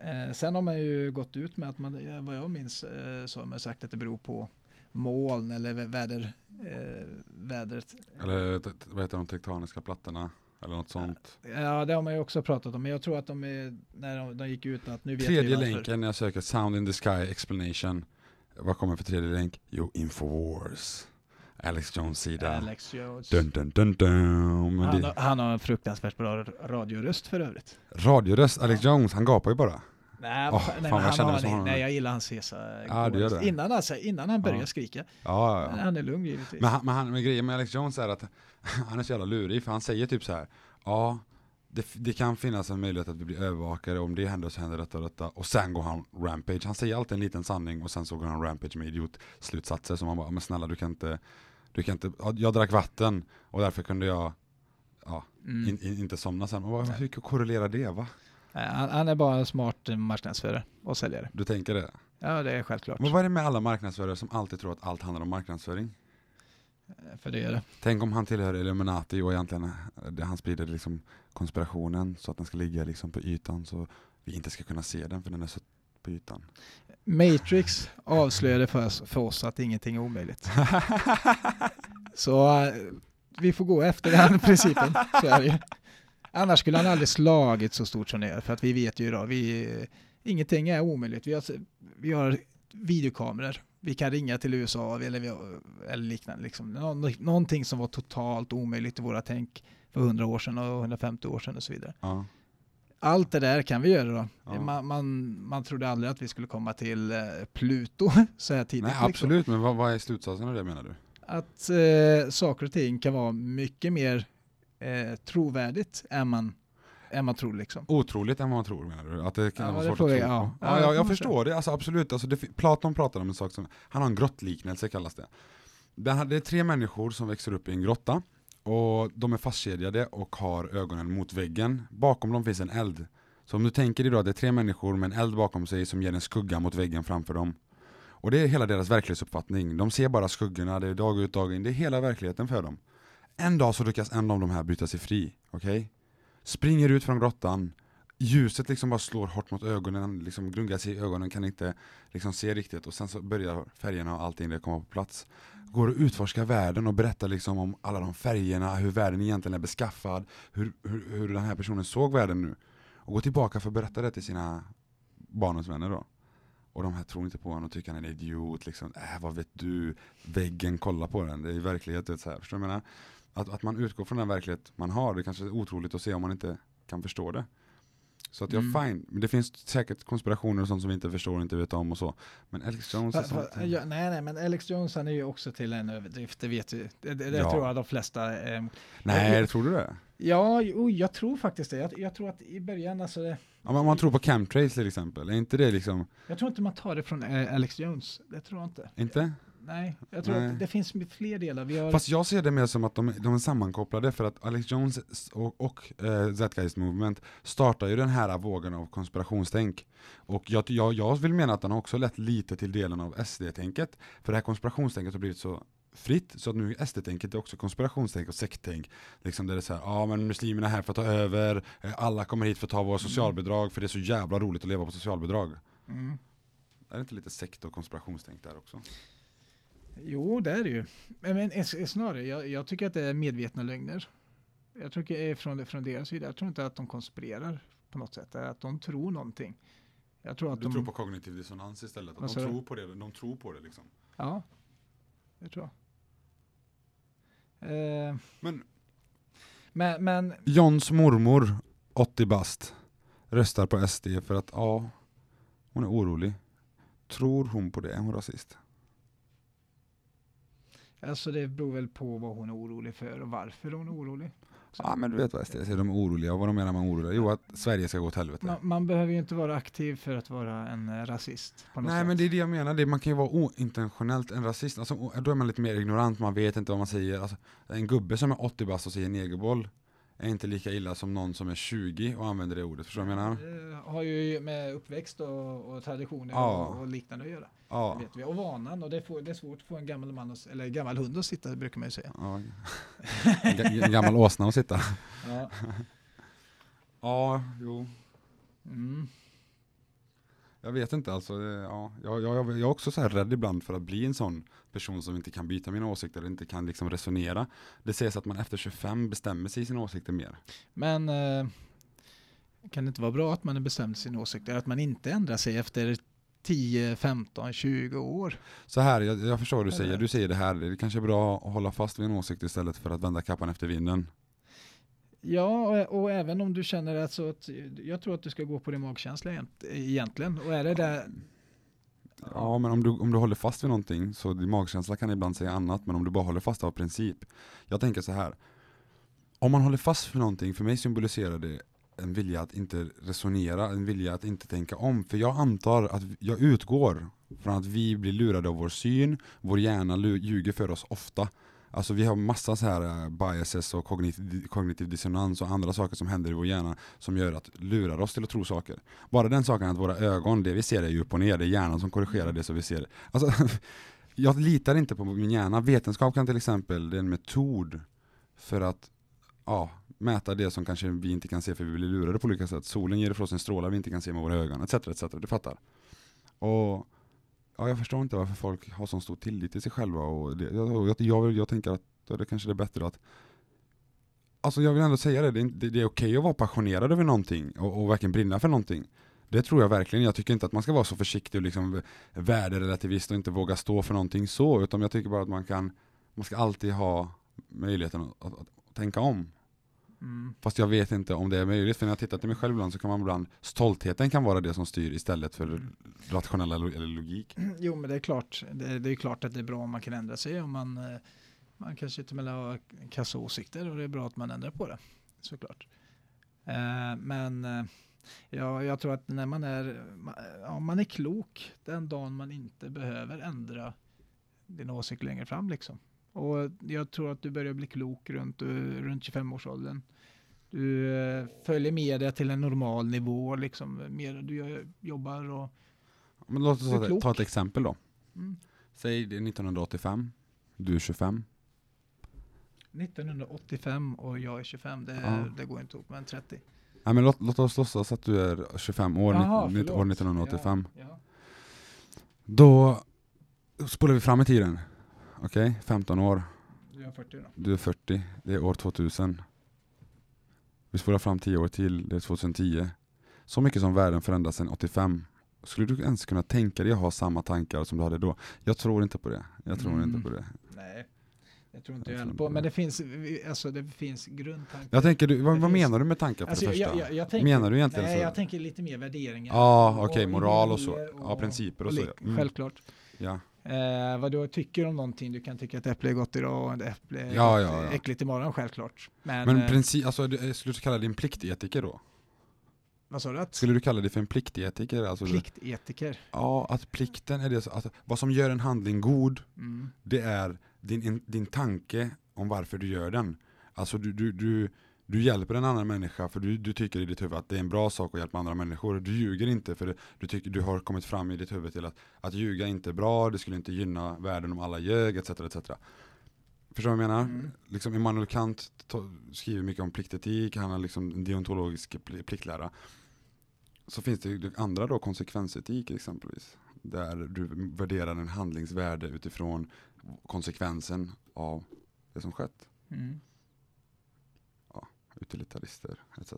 Eh, sen har man ju gått ut med att man, vad jag minns, så har man sagt att det beror på moln eller vä- väder, eh, vädret. Eller vad heter de tektoniska plattorna? Eller något sånt. Ja, det har man ju också pratat om, men jag tror att de är, när de, de gick ut att nu vet Tredje länken när jag söker Sound in the Sky explanation. Vad kommer för tredje länk? Jo, Infowars. Alex Jones sida. Alex Jones. Dun, dun, dun, dun. Han, det, har- han har en fruktansvärt bra radioröst för övrigt. radioröst, Alex Jones, han gapar ju bara. Nej, Åh, nej, fan, han har det honom. nej, jag gillar hans hesa. Du gör det. Innan, alltså, innan han börjar Ja. skrika. Ja, ja. Han är lugn givetvis. Men, han, men, han, men grejen med Alex Jones är att han är så jävla lurig, för han säger typ så här. Ja, det, det kan finnas en möjlighet att vi blir övervakade, om det händer så händer detta och detta. Och sen går han rampage. Han säger alltid en liten sanning och sen så går han rampage med idiotslutsatser som man bara, men snälla du kan inte, du kan inte, ja, jag drack vatten och därför kunde jag ja, Mm. in, in, inte somna sen. Och vad, hur korrelerar det va? Han, han är bara en smart marknadsförare och säljare. Du tänker det? Ja, det är självklart. Men vad är det med alla marknadsförare som alltid tror att allt handlar om marknadsföring? Eh, För det är det. Tänk om han tillhör Illuminati och egentligen eh, han sprider liksom konspirationen så att den ska ligga liksom på ytan så vi inte ska kunna se den för den är så på ytan. Matrix avslöjade för oss, för oss att ingenting är omöjligt. Så eh, vi får gå efter den principen. Så är det. Annars skulle han aldrig slagit så stort som det är. För att vi vet ju idag, vi, ingenting är omöjligt. Vi har, vi har videokameror. Vi kan ringa till USA eller, vi eller liknande. Liksom. Nå- Någonting som var totalt omöjligt i våra tänk för 100 år sedan och 150 år sedan och så vidare. Ja. Allt det där kan vi göra då. Ja. Man, man, man trodde aldrig att vi skulle komma till eh, Pluto så här tidigt. Nej liksom. absolut, men vad, vad är slutsatsen av det menar du? Att eh, saker och ting kan vara mycket mer eh, trovärdigt än man, än man tror liksom. Otroligt än man tror menar du? Att det kan Ja, vara det svårt att tro ja. Ja, Ja, jag, jag förstår det, alltså absolut. Alltså det, Platon pratar om en sak som, han har en grottliknelse kallas det. Det är tre människor som växer upp i en grotta och de är fastkedjade och har ögonen mot väggen. Bakom dem finns en eld. Så om du tänker dig då att det är tre människor med en eld bakom sig som ger en skugga mot väggen framför dem. Och det är hela deras verklighetsuppfattning. De ser bara skuggorna, det är dag ut dag in, det är hela verkligheten för dem. En dag så lyckas en av de här bryta sig fri, okej? Springer ut från grottan, ljuset liksom bara slår hårt mot ögonen, liksom grungar sig i ögonen, kan inte liksom se riktigt och sen så börjar färgerna och allting det komma på plats. Går och utforskar världen och berättar liksom om alla de färgerna, hur världen egentligen är beskaffad, hur, hur, hur den här personen såg världen nu. Och går tillbaka för att berätta det till sina barnens vänner då. Och de här tror inte på honom och tycker han är en idiot, liksom, äh, vad vet du, väggen, kolla på den, det är verklighet, du vet så här. förstår du vad jag menar? Att, att man utgår från den verklighet man har, det kanske är otroligt att se om man inte kan förstå det. Så att jag är Mm. fine, men det finns säkert konspirationer och sånt som vi inte förstår och inte vet om och så. Men Alex Jones Fa- sånt. fa- ja, nej, nej, men Alex Jones han är ju också till en överdrift, det vet vi. Det, det, Ja. tror jag de flesta. Eh, Nej, tror du det? ja, jo, jag tror faktiskt det. Jag, jag tror att i början, alltså, det, Ja, om man tror på chemtrails till exempel, är inte det liksom, jag tror inte man tar det från eh, Alex Jones. Det tror jag inte. inte? Nej, jag tror Nej. att det finns fler delar. Vi har, Fast jag ser det mer som att de, de är sammankopplade för att Alex Jones och, och eh, Zeitgeist Movement startar ju den här vågen av konspirationstänk. Och jag, jag, jag vill mena att den har också lett lite till delen av SD-tänket. För det här konspirationstänket har blivit så fritt, så att nu SD-tänket är också konspirationstänk och sekttänk. Liksom där det är så här, ja men muslimerna är här för att ta över, eh, alla kommer hit för att ta våra socialbidrag för det är så jävla roligt att leva på socialbidrag. Mm. Är det inte lite sekt och konspirationstänk där också? Jo, det är det ju. Men, snarare, jag, jag tycker att det är medvetna lögner. Jag tycker är från, från deras sida, jag tror inte att de konspirerar på något sätt, att de tror någonting. Jag tror att Du de... tror på kognitiv dissonans istället, att de tror på det, de tror på det liksom. Ja, det tror jag. Eh, Men men, men Johns mormor, 80 bast, röstar på SD för att, ja, hon är orolig. Tror hon på det? Är hon rasist? Alltså det beror väl på vad hon är orolig för och varför hon är orolig. Så Ja men du vet vad SD säger, de är oroliga. Och vad de menar med oroliga? Jo att Sverige ska gå åt helvete. man, man behöver ju inte vara aktiv för att vara en eh, rasist. Nej sätt. men det är det jag menar, det, man kan ju vara ointentionellt en rasist, alltså, då är man lite mer ignorant, man vet inte vad man säger. Alltså, en gubbe som är 80 bast och säger negerboll är inte lika illa som någon som är 20 och använder det ordet, förstår du vad jag menar? Det har ju med uppväxt och, och traditioner Ja. och, och liknande att göra. Ja. Det vet vi. Och vanan. Och det, får, det är svårt att få en gammal man, att- eller gammal hund att sitta, brukar man ju säga. ja. En gammal åsna att sitta. Ja. Ja, jo. Mm. Jag vet inte alltså, det- ja. jag, jag, jag är också så här rädd ibland för att bli en sån person som inte kan byta mina åsikter, eller inte kan liksom resonera. Det sägs att man efter 25 bestämmer sig i sina åsikter mer. Men eh, kan det inte vara bra att man har bestämt sin åsikt? Att man inte ändrar sig efter 10, 15, 20 år? Så här, jag, jag förstår vad du säger, du säger det här, det kanske är bra att hålla fast vid en åsikt istället för att vända kappan efter vinden. Ja, och, och även om du känner att, så att jag tror att du ska gå på din magkänsla egent- egentligen. Och är det där, Ja, men om du, om du håller fast vid någonting, så din magkänsla kan ibland säga annat, men om du bara håller fast av princip. Jag tänker så här, om man håller fast vid någonting, för mig symboliserar det en vilja att inte resonera, en vilja att inte tänka om. För jag antar att, jag utgår från att vi blir lurade av vår syn, vår hjärna ljuger för oss ofta. Alltså vi har massa så här eh, biases och kognitiv, kognitiv dissonans och andra saker som händer i vår hjärna som gör att lurar oss till att tro saker. Bara den saken att våra ögon, det vi ser är ju upp och ner, det är hjärnan som korrigerar det så vi ser. Alltså, jag litar inte på min hjärna. Vetenskap kan till exempel, det är en metod för att ja, mäta det som kanske vi inte kan se för vi blir lurade på olika sätt. Solen ger ifrån sig en strålar vi inte kan se med våra ögon, etc. etc. Du fattar? Och ja, jag förstår inte varför folk har så stor tillit till sig själva. Och det, jag, jag, jag, jag tänker att det kanske är bättre att Alltså jag vill ändå säga det, det är, det är okej att vara passionerad över någonting och, och verkligen brinna för någonting. Det tror jag verkligen. Jag tycker inte att man ska vara så försiktig och liksom värderelativist och inte våga stå för någonting så, utan jag tycker bara att man kan, man ska alltid ha möjligheten att, att, att tänka om mm, Fast jag vet inte om det är möjligt, för när jag tittar till mig själv ibland så kan man ibland, stoltheten kan vara det som styr istället för rationella lo- eller logik. jo, men det är klart. Det, det är klart att det är bra om man kan ändra sig. Om man, eh, man kanske till och med har kassa åsikter och det är bra att man ändrar på det. Såklart. Eh, men eh, ja, jag tror att när man är, ja, man är klok den dagen man inte behöver ändra din åsikt längre fram. Liksom. Och jag tror att du börjar bli klok runt, eh, runt 25-årsåldern. Du eh, följer med det till en normal nivå. Liksom, mer, du gör, jobbar och... Men låt oss ta, ta ett exempel då. Mm. Säg det är 1985, du är 25. 1985 och jag är 25, det, Ja. det går inte ihop, men 30. Nej men låt, låt oss låtsas att du är 25 år, Jaha, år 1985. Ja, ja. Då spolar vi fram i tiden. Okej, 15 år. Du är 40 då. Du är 40, det är år 2000. Vi spolar fram 10 år till, det är 2010. Så mycket som världen förändras sedan 85. Skulle du ens kunna tänka dig att ha samma tankar som du hade då? Jag tror inte på det. Jag tror Mm. inte på det. Nej, det tror inte Jag jag heller på. Men det. finns, alltså det finns grundtankar. Jag tänker, du, vad, vad finns- menar du med tankar för Alltså, det jag, första? jag, jag, jag tänker, menar du egentligen nej, så? jag tänker lite mer värderingar. Ja, och- okej, och moral och så. idéer Ja, principer och och så. Mm. Självklart. Ja. Eh, vad du tycker om någonting, du kan tycka att äpple är gott idag och äpple är Ja, gott, ja, ja. äckligt imorgon, självklart. Men, Men eh, princip, alltså, du- skulle du kalla dig en pliktetiker då? vad sa du? Att Skulle du kalla dig för en pliktetiker? Alltså, pliktetiker. Ja, att plikten är det, så- att vad som gör en handling god, Mm. det är din, din tanke om varför du gör den. Alltså du, du, du, du hjälper en annan människa för du, du tycker i ditt huvud att det är en bra sak att hjälpa andra människor. Du ljuger inte för du, tycker, du har kommit fram i ditt huvud till att, att ljuga inte är bra, det skulle inte gynna världen om alla ljög, etc. etc. Förstår du vad jag menar? Mm. Liksom Immanuel Kant skriver mycket om pliktetik, han har liksom en deontologisk pliktlära. Så finns det andra då, konsekvensetik exempelvis. Där du värderar en handlingsvärde utifrån konsekvensen av det som skett. Mm. Utilitarister etc.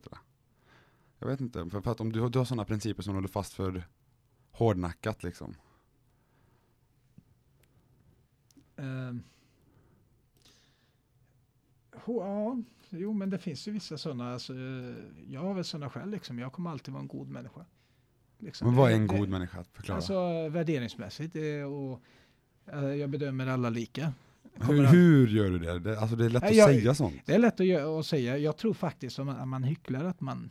Jag vet inte, för, för att om du, du har sådana principer som håller fast för hårdnackat liksom. Um. Ja, jo men det finns ju vissa sådana. Alltså, jag har väl sådana själv liksom. Jag kommer alltid vara en god människa. Liksom. Men vad är en god människa? Förklara. Alltså värderingsmässigt och jag bedömer alla lika. Hur, hur, gör du det? det? Alltså det är lätt att jag, säga sånt. Det är lätt att, att säga. Jag tror faktiskt att man hycklar att man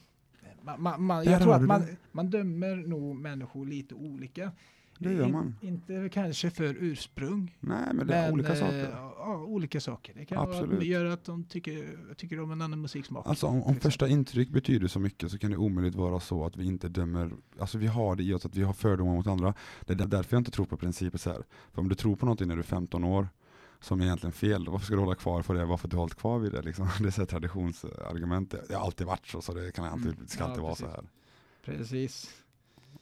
man, man, jag tror att man, man dömer nog människor lite olika. Det gör man. In, inte kanske för ursprung. Nej, men det är men, olika saker. Ja, olika saker. Det kan Absolut. göra att de tycker, tycker om en annan musiksmak. Alltså om, om första intryck betyder så mycket så kan det omöjligt vara så att vi inte dömer, alltså vi har det i oss att vi har fördomar mot andra. Det är därför jag inte tror på principer så här. För om du tror på någonting när du är 15 år som är egentligen fel, varför ska du hålla kvar på det? Varför du har hållit kvar vid det? Liksom. Det är så traditionsargument. Det har alltid varit så, så det kan alltid, mm. ska alltid ja, vara så här. Precis.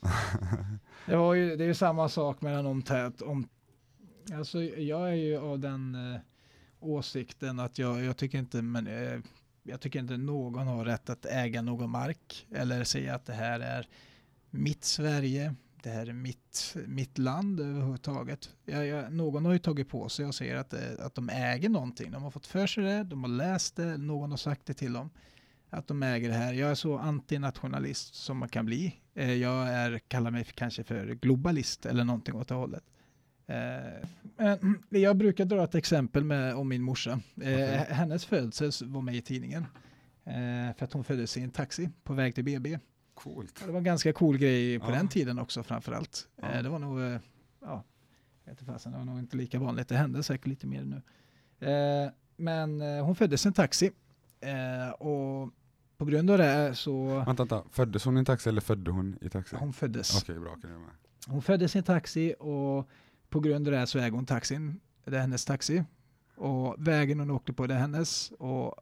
det, var ju, det är ju samma sak mellan om tät. Om, alltså, jag är ju av den eh, åsikten att jag, jag tycker inte men, eh, jag tycker inte någon har rätt att äga någon mark eller säga att det här är mitt Sverige. Det här är mitt, mitt land överhuvudtaget. Jag, jag, någon har ju tagit på sig och säger att, det, att de äger någonting. De har fått för sig det, de har läst det, någon har sagt det till dem att de äger det här. Jag är så antinationalist som man kan bli. Eh, jag är, kallar mig kanske för globalist eller någonting åt det hållet. Eh, jag brukar dra ett exempel med, om min morsa. Eh, okay. Hennes födelse var med i tidningen. För att hon föddes i en taxi på väg till BB. Coolt. Det var en ganska cool grej på ja. den tiden också framförallt. Ja. Det var nog, ja, jag vet inte det var nog inte lika vanligt. Det hände säkert lite mer nu. Men hon föddes i en taxi. Och på grund av det så... Vänta, vänta. Föddes hon i en taxi eller födde hon i taxi? Hon föddes. Okej, bra. Kan. Hon föddes i en taxi och på grund av det så äger hon taxin. Det är hennes taxi. Och vägen hon åkte på det är hennes. Och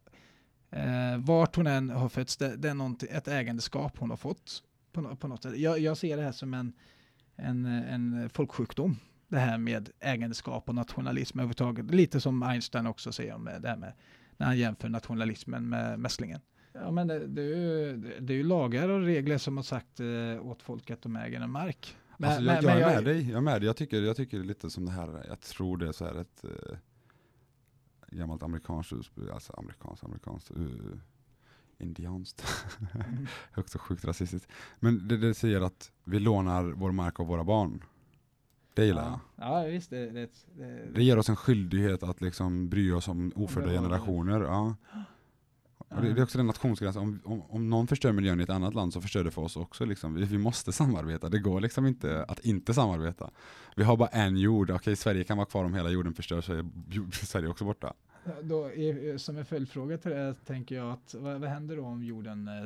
eh, vart hon än har fötts, det, det är ett ägandeskap hon har fått. På, på något sätt. Jag, jag ser det här som en, en, en folksjukdom det här med ägandeskap och nationalism överhuvudtaget. Lite som Einstein också säger om det här med när han jämför nationalismen med mässlingen. Ja, men det, det, är ju, det är ju lagar och regler som har sagt eh, åt folk att de äger en mark. Men, alltså, jag, men, jag, är med dig, jag är med dig. Jag tycker, jag tycker lite som det här, jag tror det är så här ett eh, gammalt amerikanskt ursprung, alltså amerikanskt, amerikanskt, uh, indianskt. Mm. Högst sjukt rasistiskt. Men det, det säger att vi lånar vår mark av våra barn. Det gillar ja. jag. Ja, visst. Det, det, det, det ger oss en skyldighet att liksom bry oss om ofödda generationer. Ja. Och det, det, är också den nationsgränsen, om, om, om någon förstör miljön i ett annat land så förstör det för oss också. Liksom. Vi, vi, måste samarbeta, det går liksom inte att inte samarbeta. Vi har bara en jord, okej Sverige kan vara kvar om hela jorden förstörs så är Sverige också borta. Då, som en följdfråga till det tänker jag att vad, vad händer då om jorden, eh,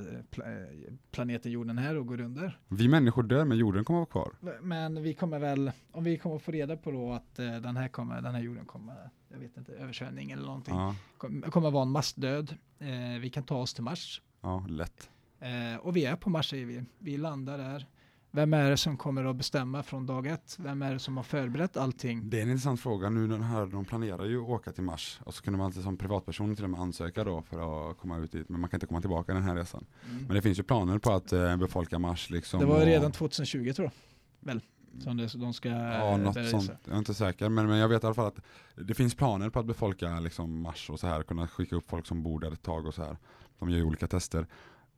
eh, planeten jorden här och går under? Vi människor dör men jorden kommer att vara kvar. Men vi kommer väl, om vi kommer få reda på då att eh, den här, kommer, den här jorden kommer, jag vet inte, översvämning eller någonting, ja. kommer, kommer vara en massdöd. vi kan ta oss till Mars. Ja, lätt. och vi är på Mars säger vi. Vi landar där. Vem är det som kommer att bestämma från dag ett? Vem är det som har förberett allting? Det är en intressant fråga. Nu den här, de planerar ju att åka till Mars och så kunde man som privatperson till och med ansöka då för att komma ut dit. Men man kan inte komma tillbaka den här resan. Mm. Men det finns ju planer på att eh, befolka Mars. Liksom, det var och... redan 2020 tror jag. Väl? Som det, de ska ja, något sånt. Jag är inte säker, men, men jag vet i alla fall att det finns planer på att befolka liksom Mars och så här, kunna skicka upp folk som bor där ett tag och så här. De gör ju olika tester.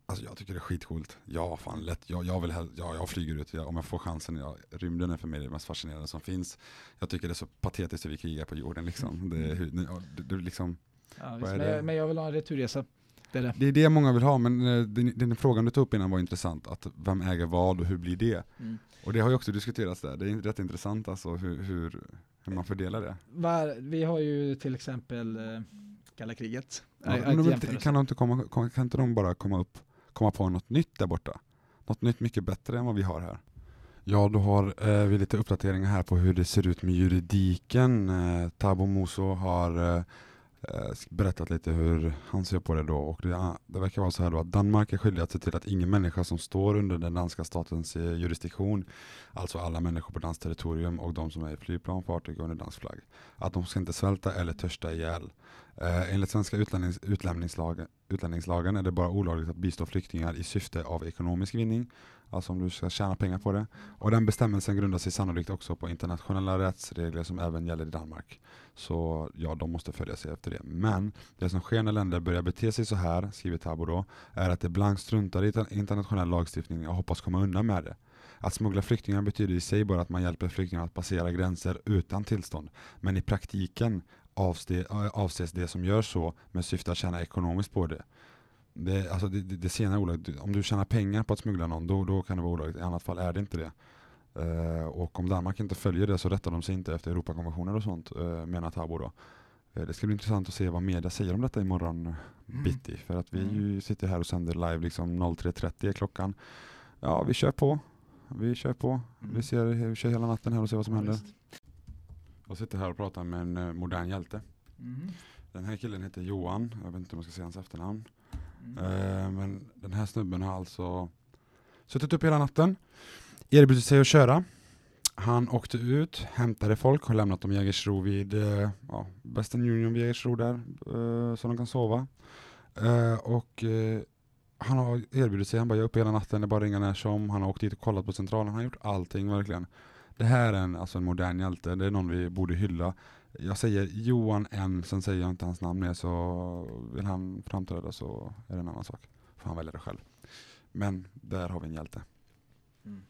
Alltså jag tycker det är skitcoolt. Ja, fan lätt. Jag, jag, vill, ja, jag flyger ut jag, om jag får chansen. Ja, rymden är för mig det mest fascinerande som finns. Jag tycker det är så patetiskt hur vi krigar på jorden. Liksom. Det, det, det, liksom, ja, visst, men, men, jag vill ha en returresa. Det är det. det är det många vill ha, men eh, den, den frågan du tog upp innan var intressant. Att vem äger vad och hur blir det? Mm. Och det har ju också diskuterats där. Det är rätt intressant alltså hur, hur, hur man fördelar det. Var, vi har ju till exempel eh, kalla kriget. Ja, kan, de inte komma, kan inte de bara komma upp, komma på något nytt där borta? Något nytt mycket bättre än vad vi har här. Ja, då har eh, vi lite uppdateringar här på hur det ser ut med juridiken. Eh, Tabo Moso har Eh, Eh, berättat lite hur han ser på det då och det, ah, det, verkar vara så här då att Danmark är skyldig att se till att ingen människa som står under den danska statens eh, jurisdiktion, alltså alla människor på danskt territorium och de som är i flygplan, fartyg under dansk flagg, att de ska inte svälta eller törsta ihjäl. Eh, enligt svenska utlännings, utlämningslagen, utlänningslagen är det bara olagligt att bistå flyktingar i syfte av ekonomisk vinning, alltså om du ska tjäna pengar på det. Och den bestämmelsen grundar sig sannolikt också på internationella rättsregler som även gäller i Danmark. Så ja, de måste följa sig efter det. Men det som sker när länder börjar bete sig så här, skriver Tabo då, är att det blankt struntar i internationell lagstiftning och hoppas komma undan med det. Att smuggla flyktingar betyder i sig bara att man hjälper flyktingar att passera gränser utan tillstånd. Men i praktiken eh, avses det som gör så med syfte att tjäna ekonomiskt på det. Det, alltså det, det, det senare olagligt. Om du tjänar pengar på att smuggla någon, då, då kan det vara olagligt. I annat fall är det inte det. Uh, och om Danmark inte följer det så rättar de sig inte efter Europakonventioner och sånt, uh, menar Tabo då. Uh, det ska bli intressant att se vad media säger om detta imorgon mm. bitti. För att vi mm. sitter här och sänder live liksom 03.30 är klockan. Ja, vi kör på. Vi kör på. Mm. Vi, ser, vi kör hela natten här och ser vad som ja, händer. Visst. Jag sitter här och pratar med en modern hjälte. Mm. Den här killen heter Johan, jag vet inte om jag ska säga hans efternamn. Mm. men den här snubben har alltså suttit upp hela natten erbjudit sig att köra. Han åkte ut, hämtade folk, har lämnat dem i Jägersro vid eh, ja, Western Union vid Jägersro där, eh, så de kan sova. Eh, och eh, han har erbjudit sig, han bara jag är uppe hela natten, det är bara ringa när som. Han har åkt dit och kollat på centralen, han har gjort allting verkligen. Det här är en, alltså en modern hjälte, det är någon vi borde hylla. Jag säger Johan N, sen säger jag inte hans namn mer, så vill han framträda så är det en annan sak. Får han välja det själv. Men där har vi en hjälte. Mm.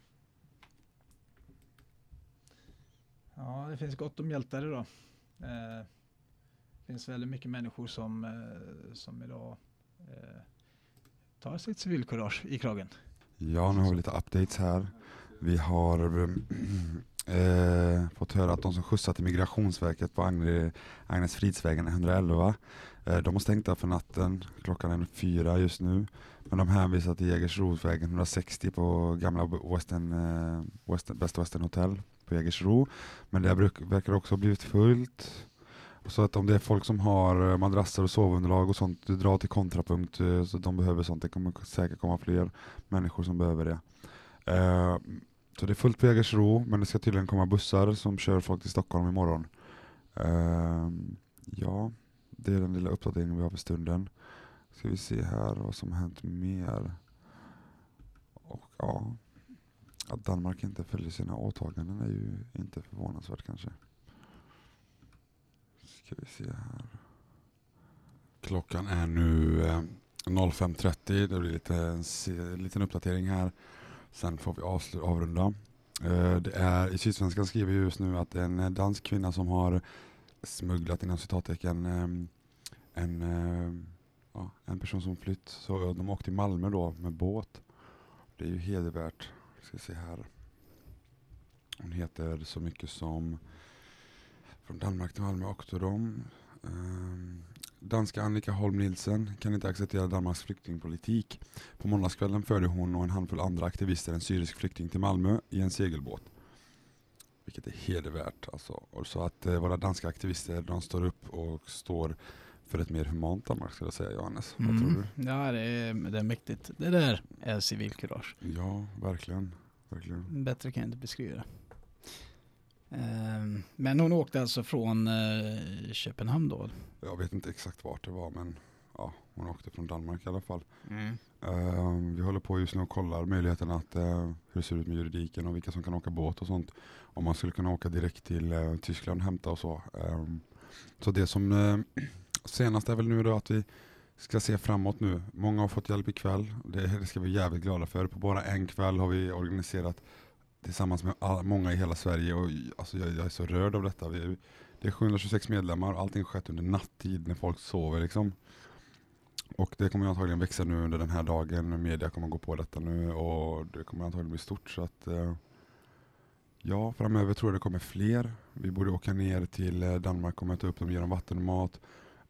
Ja, det finns gott om hjältar idag. Eh, det finns väldigt mycket människor som, eh, som idag eh, tar sitt civilkurage i kragen. Ja, nu har vi lite updates här. Vi har eh, fått höra att de som skjutsar till Migrationsverket på Agnes Fridsvägen 111, eh, de har stängt där för natten. Klockan är fyra just nu. Men de hänvisar till Jägersrovägen 160 på gamla Western, eh, Western, Best Western Hotel på Jägersro. Men det verkar också ha blivit fullt. Så att om det är folk som har eh, madrasser och sovunderlag och sånt, du drar till kontrapunkt, eh, så de behöver sånt. Det kommer säkert komma fler människor som behöver det. Eh, så det är fullt på Jägersro, men det ska tydligen komma bussar som kör folk till Stockholm imorgon. Uh, ja, det är den lilla uppdateringen vi har för stunden. Ska vi se här vad som hänt mer. Och ja, att Danmark inte följer sina åtaganden är ju inte förvånansvärt kanske. Ska vi se här. Klockan är nu eh, 05.30. Det blir lite, en liten uppdatering här. Sen får vi avslut, avrunda. Eh, det är, I Sydsvenskan skriver just nu att en dansk kvinna som har smugglat inom citattecken eh, en, eh, ja, en person som flytt. Så de åkte till Malmö då med båt. Det är ju hedervärt ska se här. Hon heter så mycket som från Danmark till Malmö åkte de. Um, danska Annika Holm Nielsen kan inte acceptera Danmarks flyktingpolitik. På måndagskvällen förde hon och en handfull andra aktivister en syrisk flykting till Malmö i en segelbåt. Vilket är hedervärt. Alltså. Och så att eh, våra danska aktivister de står upp och står för ett mer humant Danmark skulle jag säga Johannes. Mm. Vad tror du? Ja det är, det är mäktigt. Det där är civilkurage. Ja, verkligen. verkligen. Bättre kan jag inte beskriva det. Ehm, men hon åkte alltså från eh, Köpenhamn då? Jag vet inte exakt vart det var men ja, hon åkte från Danmark i alla fall. Mm. Uh, vi håller på just nu och kollar möjligheten att uh, hur det ser ut med juridiken och vilka som kan åka båt och sånt. Om man skulle kunna åka direkt till uh, Tyskland och hämta och så. Um, så det som senast är väl nu då att vi ska se framåt nu. Många har fått hjälp ikväll. Det, det ska vi jävligt glada för. På bara en kväll har vi organiserat tillsammans med all, många i hela Sverige och alltså jag, jag är så rörd av detta. Vi, det är 726 medlemmar och allting har skett under nattid när folk sover liksom. Och det kommer antagligen växa nu under den här dagen. Media kommer gå på detta nu och det kommer antagligen bli stort. Så att, eh, ja, framöver tror jag det kommer fler. Vi borde åka ner till eh, Danmark och möta upp dem genom vatten och mat.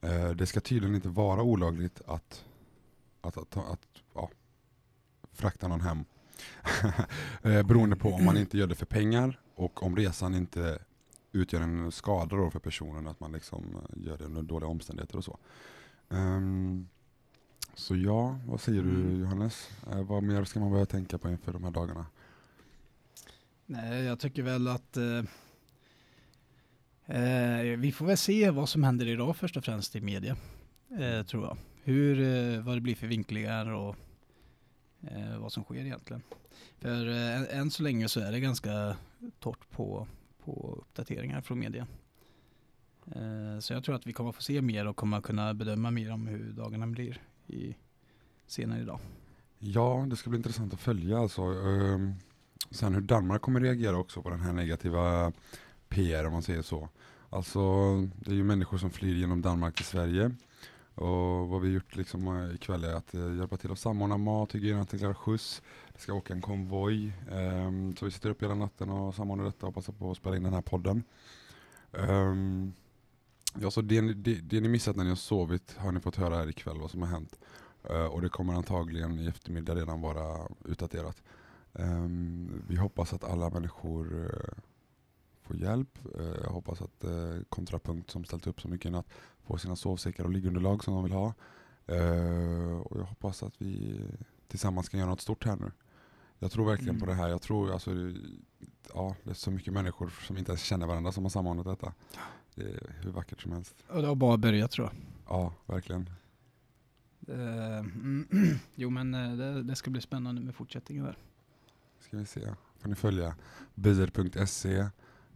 Eh, det ska tydligen inte vara olagligt att, att, att, att, att ja, frakta någon hem. eh, beroende på om man inte gör det för pengar och om resan inte utgör en skada då för personen, att man liksom gör det under dåliga omständigheter och så. Um, så ja, vad säger du mm. Johannes? Eh, vad mer ska man börja tänka på inför de här dagarna? Nej, jag tycker väl att eh, eh, vi får väl se vad som händer idag först och främst i media, eh, tror jag. Hur, eh, vad det blir för vinklingar och eh, vad som sker egentligen. För eh, än så länge så är det ganska torrt på, på uppdateringar från media. Eh, så jag tror att vi kommer få se mer och kommer kunna bedöma mer om hur dagarna blir i, senare idag. Ja, det ska bli intressant att följa alltså. Eh, Sen hur Danmark kommer reagera också på den här negativa PR om man säger så. Alltså det är ju människor som flyr genom Danmark till Sverige. Och vad vi gjort liksom eh, ikväll är att eh, hjälpa till att samordna mat, hygienartiklar, skjuts. Det ska åka en konvoj. Um, så vi sitter upp hela natten och samordnar detta och passar på att spela in den här podden. Um, ja, så det, det, det ni missat när ni har sovit har ni fått höra här ikväll vad som har hänt. Uh, och det kommer antagligen i eftermiddag redan vara utdaterat. Um, vi hoppas att alla människor uh, får hjälp. Uh, jag hoppas att uh, Kontrapunkt som ställt upp så mycket i natt får sina sovsäckar och liggunderlag som de vill ha. och jag hoppas att vi tillsammans kan göra något stort här nu. Jag tror verkligen mm. på det här. Jag tror alltså, ja, det är så mycket människor som inte ens känner varandra som har samordnat detta. Det är hur vackert som helst. Och det har bara börjat tror jag. Ja, verkligen. Uh, jo men det, det, ska bli spännande med fortsättningen där ska vi se. får ni följa bizer.se.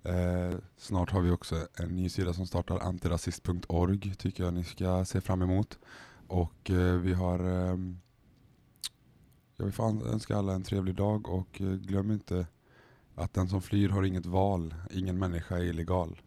Eh, snart har vi också en ny sida som startar antirasist.org tycker jag ni ska se fram emot. Och eh, vi har eh, jag vill önska alla en trevlig dag och eh, glöm inte att den som flyr har inget val. Ingen människa är illegal.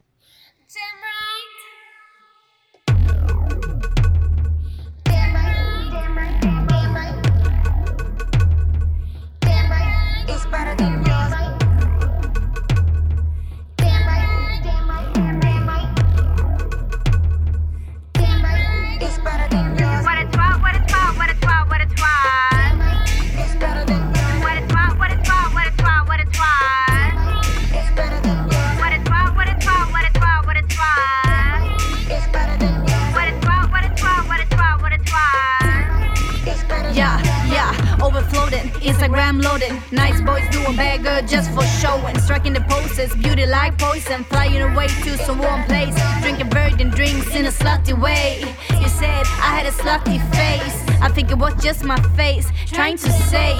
Just for showing. Striking the poses, beauty like poison. Flying away to some warm place. Drinking virgin drinks in a slutty way. You said I had a slutty face. I think it was just my face. Trying to say,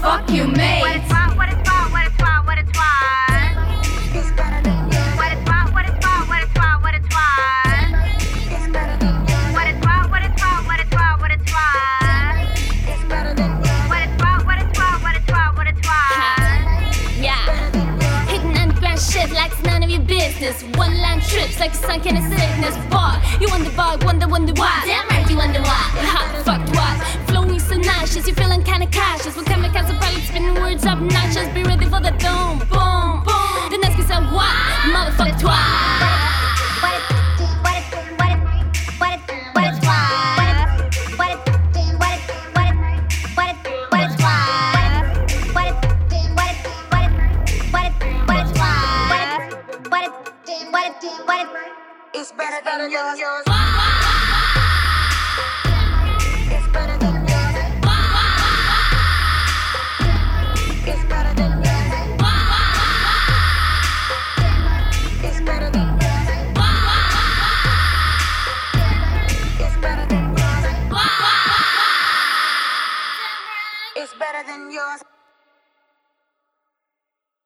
fuck you, mate. Trips like a sunk in a sickness bar. You wonder why, wonder, wonder why. Damn right, you wonder why. Hot fucked why. Flowing so nauseous, you feeling kinda cautious. When kamikaze pilot spinning words up notches. Be ready